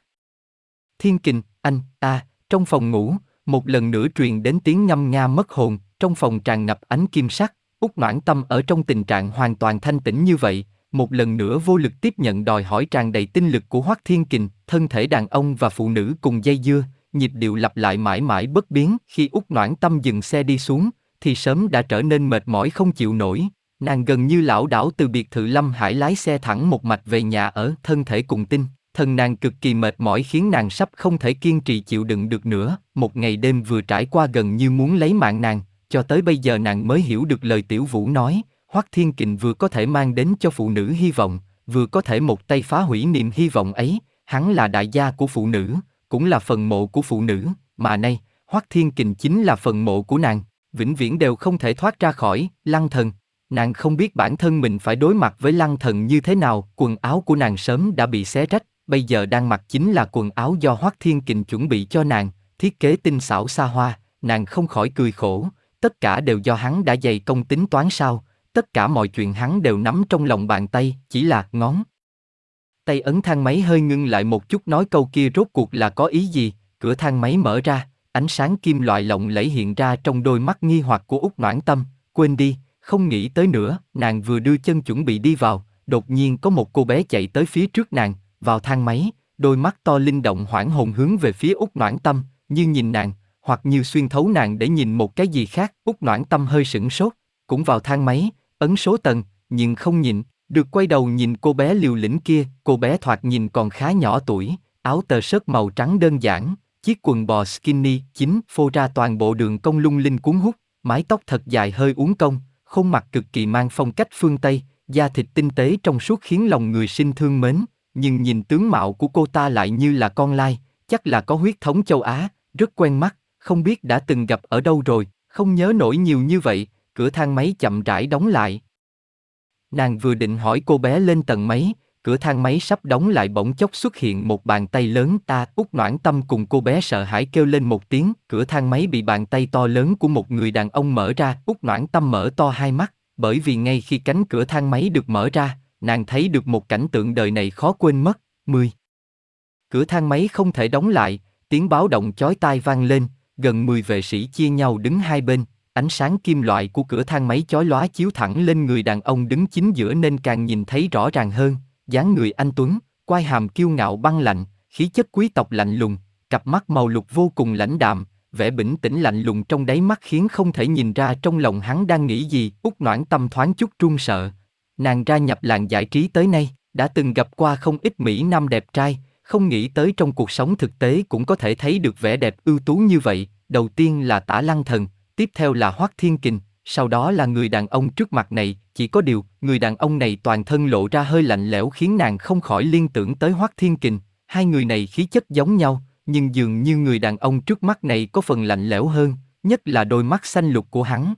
Thiên kình, anh, ta, trong phòng ngủ, một lần nữa truyền đến tiếng ngâm nga mất hồn, trong phòng tràn ngập ánh kim sắc, Úc Noãn Tâm ở trong tình trạng hoàn toàn thanh tĩnh như vậy, một lần nữa vô lực tiếp nhận đòi hỏi tràn đầy tinh lực của Hoắc Thiên Kình, thân thể đàn ông và phụ nữ cùng dây dưa, nhịp điệu lặp lại mãi mãi bất biến. Khi Úc Noãn Tâm dừng xe đi xuống, thì sớm đã trở nên mệt mỏi không chịu nổi. Nàng gần như lão đảo từ biệt thự Lâm Hải lái xe thẳng một mạch về nhà ở thân thể cùng tinh. Thân nàng cực kỳ mệt mỏi khiến nàng sắp không thể kiên trì chịu đựng được nữa. Một ngày đêm vừa trải qua gần như muốn lấy mạng nàng, cho tới bây giờ nàng mới hiểu được lời tiểu vũ nói, Hoắc Thiên Kình vừa có thể mang đến cho phụ nữ hy vọng, vừa có thể một tay phá hủy niềm hy vọng ấy, hắn là đại gia của phụ nữ, cũng là phần mộ của phụ nữ, mà nay, Hoắc Thiên Kình chính là phần mộ của nàng, vĩnh viễn đều không thể thoát ra khỏi lăng thần. Nàng không biết bản thân mình phải đối mặt với lăng thần như thế nào, quần áo của nàng sớm đã bị xé rách, bây giờ đang mặc chính là quần áo do Hoắc Thiên Kình chuẩn bị cho nàng, thiết kế tinh xảo xa hoa, nàng không khỏi cười khổ, tất cả đều do hắn đã dày công tính toán sao, tất cả mọi chuyện hắn đều nắm trong lòng bàn tay, chỉ là ngón. Tay ấn thang máy hơi ngưng lại một chút nói câu kia rốt cuộc là có ý gì, cửa thang máy mở ra, ánh sáng kim loại lộng lẫy hiện ra trong đôi mắt nghi hoặc của Úc noãn tâm, quên đi, không nghĩ tới nữa, nàng vừa đưa chân chuẩn bị đi vào, đột nhiên có một cô bé chạy tới phía trước nàng, vào thang máy, đôi mắt to linh động hoảng hồn hướng về phía út noãn tâm, như nhìn nàng, hoặc như xuyên thấu nàng để nhìn một cái gì khác, út noãn tâm hơi sửng sốt, cũng vào thang máy, ấn số tầng, nhưng không nhìn, được quay đầu nhìn cô bé liều lĩnh kia, cô bé thoạt nhìn còn khá nhỏ tuổi, áo tờ sớt màu trắng đơn giản, chiếc quần bò skinny chính phô ra toàn bộ đường cong lung linh cuốn hút, mái tóc thật dài hơi uốn cong, khuôn mặt cực kỳ mang phong cách phương Tây, da thịt tinh tế trong suốt khiến lòng người sinh thương mến, nhưng nhìn tướng mạo của cô ta lại như là con lai, chắc là có huyết thống châu Á, rất quen mắt, không biết đã từng gặp ở đâu rồi, không nhớ nổi nhiều như vậy, cửa thang máy chậm rãi đóng lại. Nàng vừa định hỏi cô bé lên tầng mấy, cửa thang máy sắp đóng lại bỗng chốc xuất hiện một bàn tay lớn ta út noãn tâm cùng cô bé sợ hãi kêu lên một tiếng cửa thang máy bị bàn tay to lớn của một người đàn ông mở ra út noãn tâm mở to hai mắt bởi vì ngay khi cánh cửa thang máy được mở ra nàng thấy được một cảnh tượng đời này khó quên mất mười cửa thang máy không thể đóng lại tiếng báo động chói tai vang lên gần 10 vệ sĩ chia nhau đứng hai bên ánh sáng kim loại của cửa thang máy chói lóa chiếu thẳng lên người đàn ông đứng chính giữa nên càng nhìn thấy rõ ràng hơn dáng người anh tuấn, quai hàm kiêu ngạo băng lạnh, khí chất quý tộc lạnh lùng, cặp mắt màu lục vô cùng lãnh đạm, vẻ bình tĩnh lạnh lùng trong đáy mắt khiến không thể nhìn ra trong lòng hắn đang nghĩ gì. út noãn tâm thoáng chút run sợ. Nàng ra nhập làng giải trí tới nay, đã từng gặp qua không ít mỹ nam đẹp trai, không nghĩ tới trong cuộc sống thực tế cũng có thể thấy được vẻ đẹp ưu tú như vậy. Đầu tiên là Tả Lăng Thần, tiếp theo là Hoắc Thiên Kình, sau đó là người đàn ông trước mặt này, chỉ có điều, người đàn ông này toàn thân lộ ra hơi lạnh lẽo khiến nàng không khỏi liên tưởng tới Hoắc Thiên Kình, hai người này khí chất giống nhau, nhưng dường như người đàn ông trước mắt này có phần lạnh lẽo hơn, nhất là đôi mắt xanh lục của hắn.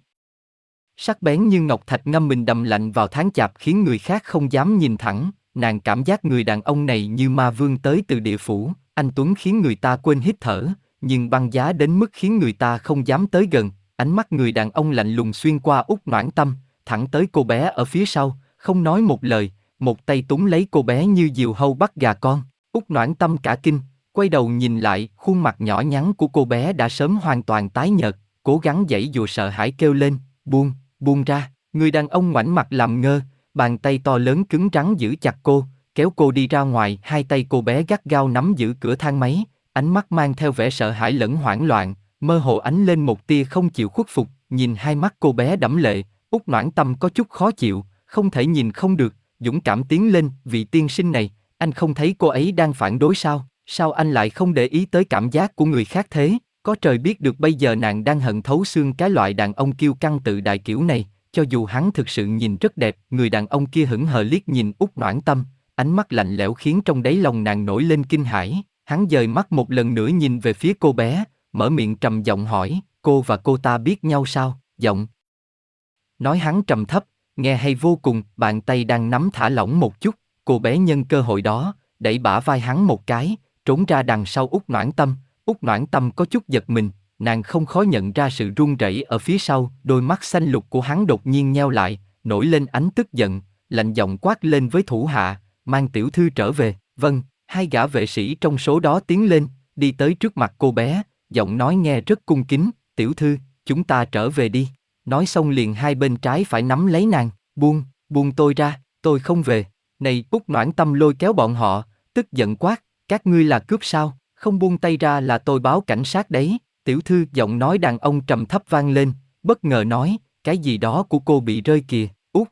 Sắc bén như ngọc thạch ngâm mình đầm lạnh vào tháng chạp khiến người khác không dám nhìn thẳng, nàng cảm giác người đàn ông này như ma vương tới từ địa phủ, anh Tuấn khiến người ta quên hít thở, nhưng băng giá đến mức khiến người ta không dám tới gần, Ánh mắt người đàn ông lạnh lùng xuyên qua út noãn tâm, thẳng tới cô bé ở phía sau, không nói một lời, một tay túng lấy cô bé như diều hâu bắt gà con. Út noãn tâm cả kinh, quay đầu nhìn lại, khuôn mặt nhỏ nhắn của cô bé đã sớm hoàn toàn tái nhợt, cố gắng dãy dù sợ hãi kêu lên, buông, buông ra. Người đàn ông ngoảnh mặt làm ngơ, bàn tay to lớn cứng rắn giữ chặt cô, kéo cô đi ra ngoài, hai tay cô bé gắt gao nắm giữ cửa thang máy, ánh mắt mang theo vẻ sợ hãi lẫn hoảng loạn, mơ hồ ánh lên một tia không chịu khuất phục, nhìn hai mắt cô bé đẫm lệ, út noãn tâm có chút khó chịu, không thể nhìn không được, dũng cảm tiến lên, vị tiên sinh này, anh không thấy cô ấy đang phản đối sao, sao anh lại không để ý tới cảm giác của người khác thế, có trời biết được bây giờ nàng đang hận thấu xương cái loại đàn ông kiêu căng tự đại kiểu này, cho dù hắn thực sự nhìn rất đẹp, người đàn ông kia hững hờ liếc nhìn út noãn tâm, ánh mắt lạnh lẽo khiến trong đáy lòng nàng nổi lên kinh hãi, hắn dời mắt một lần nữa nhìn về phía cô bé, mở miệng trầm giọng hỏi, cô và cô ta biết nhau sao, giọng. Nói hắn trầm thấp, nghe hay vô cùng, bàn tay đang nắm thả lỏng một chút, cô bé nhân cơ hội đó, đẩy bả vai hắn một cái, trốn ra đằng sau út noãn tâm, Úc noãn tâm có chút giật mình, nàng không khó nhận ra sự run rẩy ở phía sau, đôi mắt xanh lục của hắn đột nhiên nheo lại, nổi lên ánh tức giận, lạnh giọng quát lên với thủ hạ, mang tiểu thư trở về, vâng, hai gã vệ sĩ trong số đó tiến lên, đi tới trước mặt cô bé, giọng nói nghe rất cung kính, tiểu thư, chúng ta trở về đi. Nói xong liền hai bên trái phải nắm lấy nàng, buông, buông tôi ra, tôi không về. Này Úc noãn tâm lôi kéo bọn họ, tức giận quát, các ngươi là cướp sao, không buông tay ra là tôi báo cảnh sát đấy. Tiểu thư giọng nói đàn ông trầm thấp vang lên, bất ngờ nói, cái gì đó của cô bị rơi kìa, út.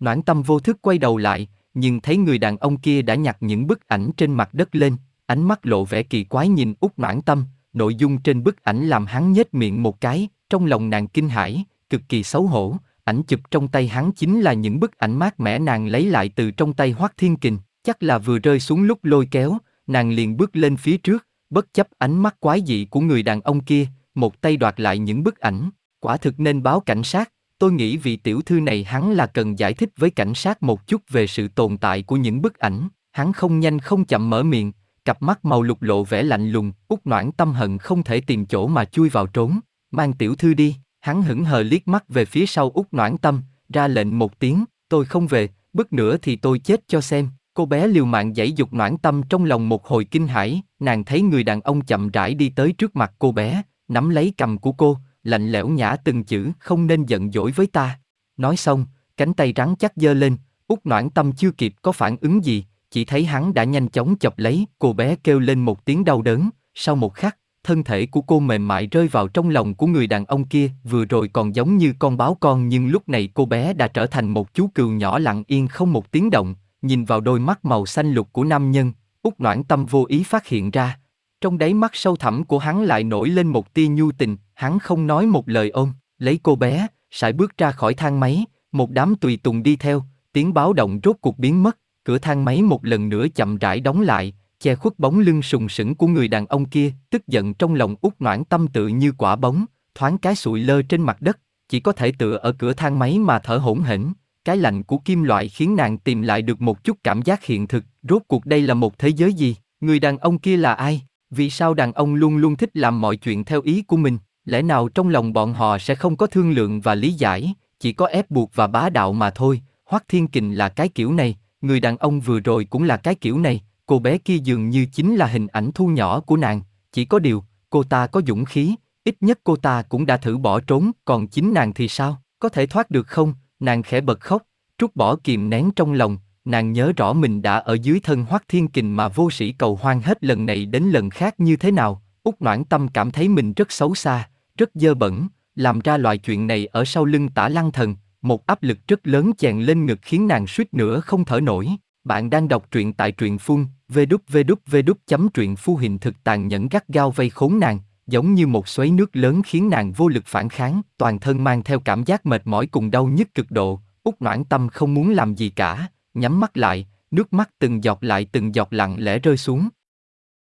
Noãn tâm vô thức quay đầu lại, nhưng thấy người đàn ông kia đã nhặt những bức ảnh trên mặt đất lên, ánh mắt lộ vẻ kỳ quái nhìn út noãn tâm, nội dung trên bức ảnh làm hắn nhếch miệng một cái, trong lòng nàng kinh hãi, cực kỳ xấu hổ, ảnh chụp trong tay hắn chính là những bức ảnh mát mẻ nàng lấy lại từ trong tay Hoắc Thiên Kình. Chắc là vừa rơi xuống lúc lôi kéo, nàng liền bước lên phía trước, bất chấp ánh mắt quái dị của người đàn ông kia, một tay đoạt lại những bức ảnh. Quả thực nên báo cảnh sát, tôi nghĩ vị tiểu thư này hắn là cần giải thích với cảnh sát một chút về sự tồn tại của những bức ảnh. Hắn không nhanh không chậm mở miệng, cặp mắt màu lục lộ vẻ lạnh lùng, út noãn tâm hận không thể tìm chỗ mà chui vào trốn. Mang tiểu thư đi, hắn hững hờ liếc mắt về phía sau út noãn tâm, ra lệnh một tiếng, tôi không về, bước nữa thì tôi chết cho xem. Cô bé liều mạng giãy dục noãn tâm trong lòng một hồi kinh hãi, nàng thấy người đàn ông chậm rãi đi tới trước mặt cô bé, nắm lấy cầm của cô, lạnh lẽo nhã từng chữ không nên giận dỗi với ta. Nói xong, cánh tay rắn chắc giơ lên, út noãn tâm chưa kịp có phản ứng gì, chỉ thấy hắn đã nhanh chóng chọc lấy, cô bé kêu lên một tiếng đau đớn, sau một khắc, thân thể của cô mềm mại rơi vào trong lòng của người đàn ông kia, vừa rồi còn giống như con báo con nhưng lúc này cô bé đã trở thành một chú cừu nhỏ lặng yên không một tiếng động, nhìn vào đôi mắt màu xanh lục của nam nhân, út noãn tâm vô ý phát hiện ra. Trong đáy mắt sâu thẳm của hắn lại nổi lên một tia nhu tình, hắn không nói một lời ôm, lấy cô bé, sải bước ra khỏi thang máy, một đám tùy tùng đi theo, tiếng báo động rốt cuộc biến mất, cửa thang máy một lần nữa chậm rãi đóng lại, che khuất bóng lưng sùng sững của người đàn ông kia, tức giận trong lòng út noãn tâm tự như quả bóng, thoáng cái sụi lơ trên mặt đất, chỉ có thể tựa ở cửa thang máy mà thở hổn hển. Cái lạnh của kim loại khiến nàng tìm lại được một chút cảm giác hiện thực, rốt cuộc đây là một thế giới gì, người đàn ông kia là ai, vì sao đàn ông luôn luôn thích làm mọi chuyện theo ý của mình, lẽ nào trong lòng bọn họ sẽ không có thương lượng và lý giải, chỉ có ép buộc và bá đạo mà thôi, Hoắc Thiên Kình là cái kiểu này, người đàn ông vừa rồi cũng là cái kiểu này, cô bé kia dường như chính là hình ảnh thu nhỏ của nàng, chỉ có điều, cô ta có dũng khí, ít nhất cô ta cũng đã thử bỏ trốn, còn chính nàng thì sao, có thể thoát được không? Nàng khẽ bật khóc, trút bỏ kìm nén trong lòng, nàng nhớ rõ mình đã ở dưới thân Hoắc Thiên Kình mà vô sĩ cầu hoan hết lần này đến lần khác như thế nào, út noãn tâm cảm thấy mình rất xấu xa, rất dơ bẩn, làm ra loại chuyện này ở sau lưng tả lăng thần, một áp lực rất lớn chèn lên ngực khiến nàng suýt nữa không thở nổi. Bạn đang đọc truyện tại truyện phun, vđvđvđ chấm truyện phu hình thực tàn nhẫn gắt gao vây khốn nàng, giống như một xoáy nước lớn khiến nàng vô lực phản kháng, toàn thân mang theo cảm giác mệt mỏi cùng đau nhức cực độ, út noãn tâm không muốn làm gì cả, nhắm mắt lại, nước mắt từng giọt lại từng giọt lặng lẽ rơi xuống,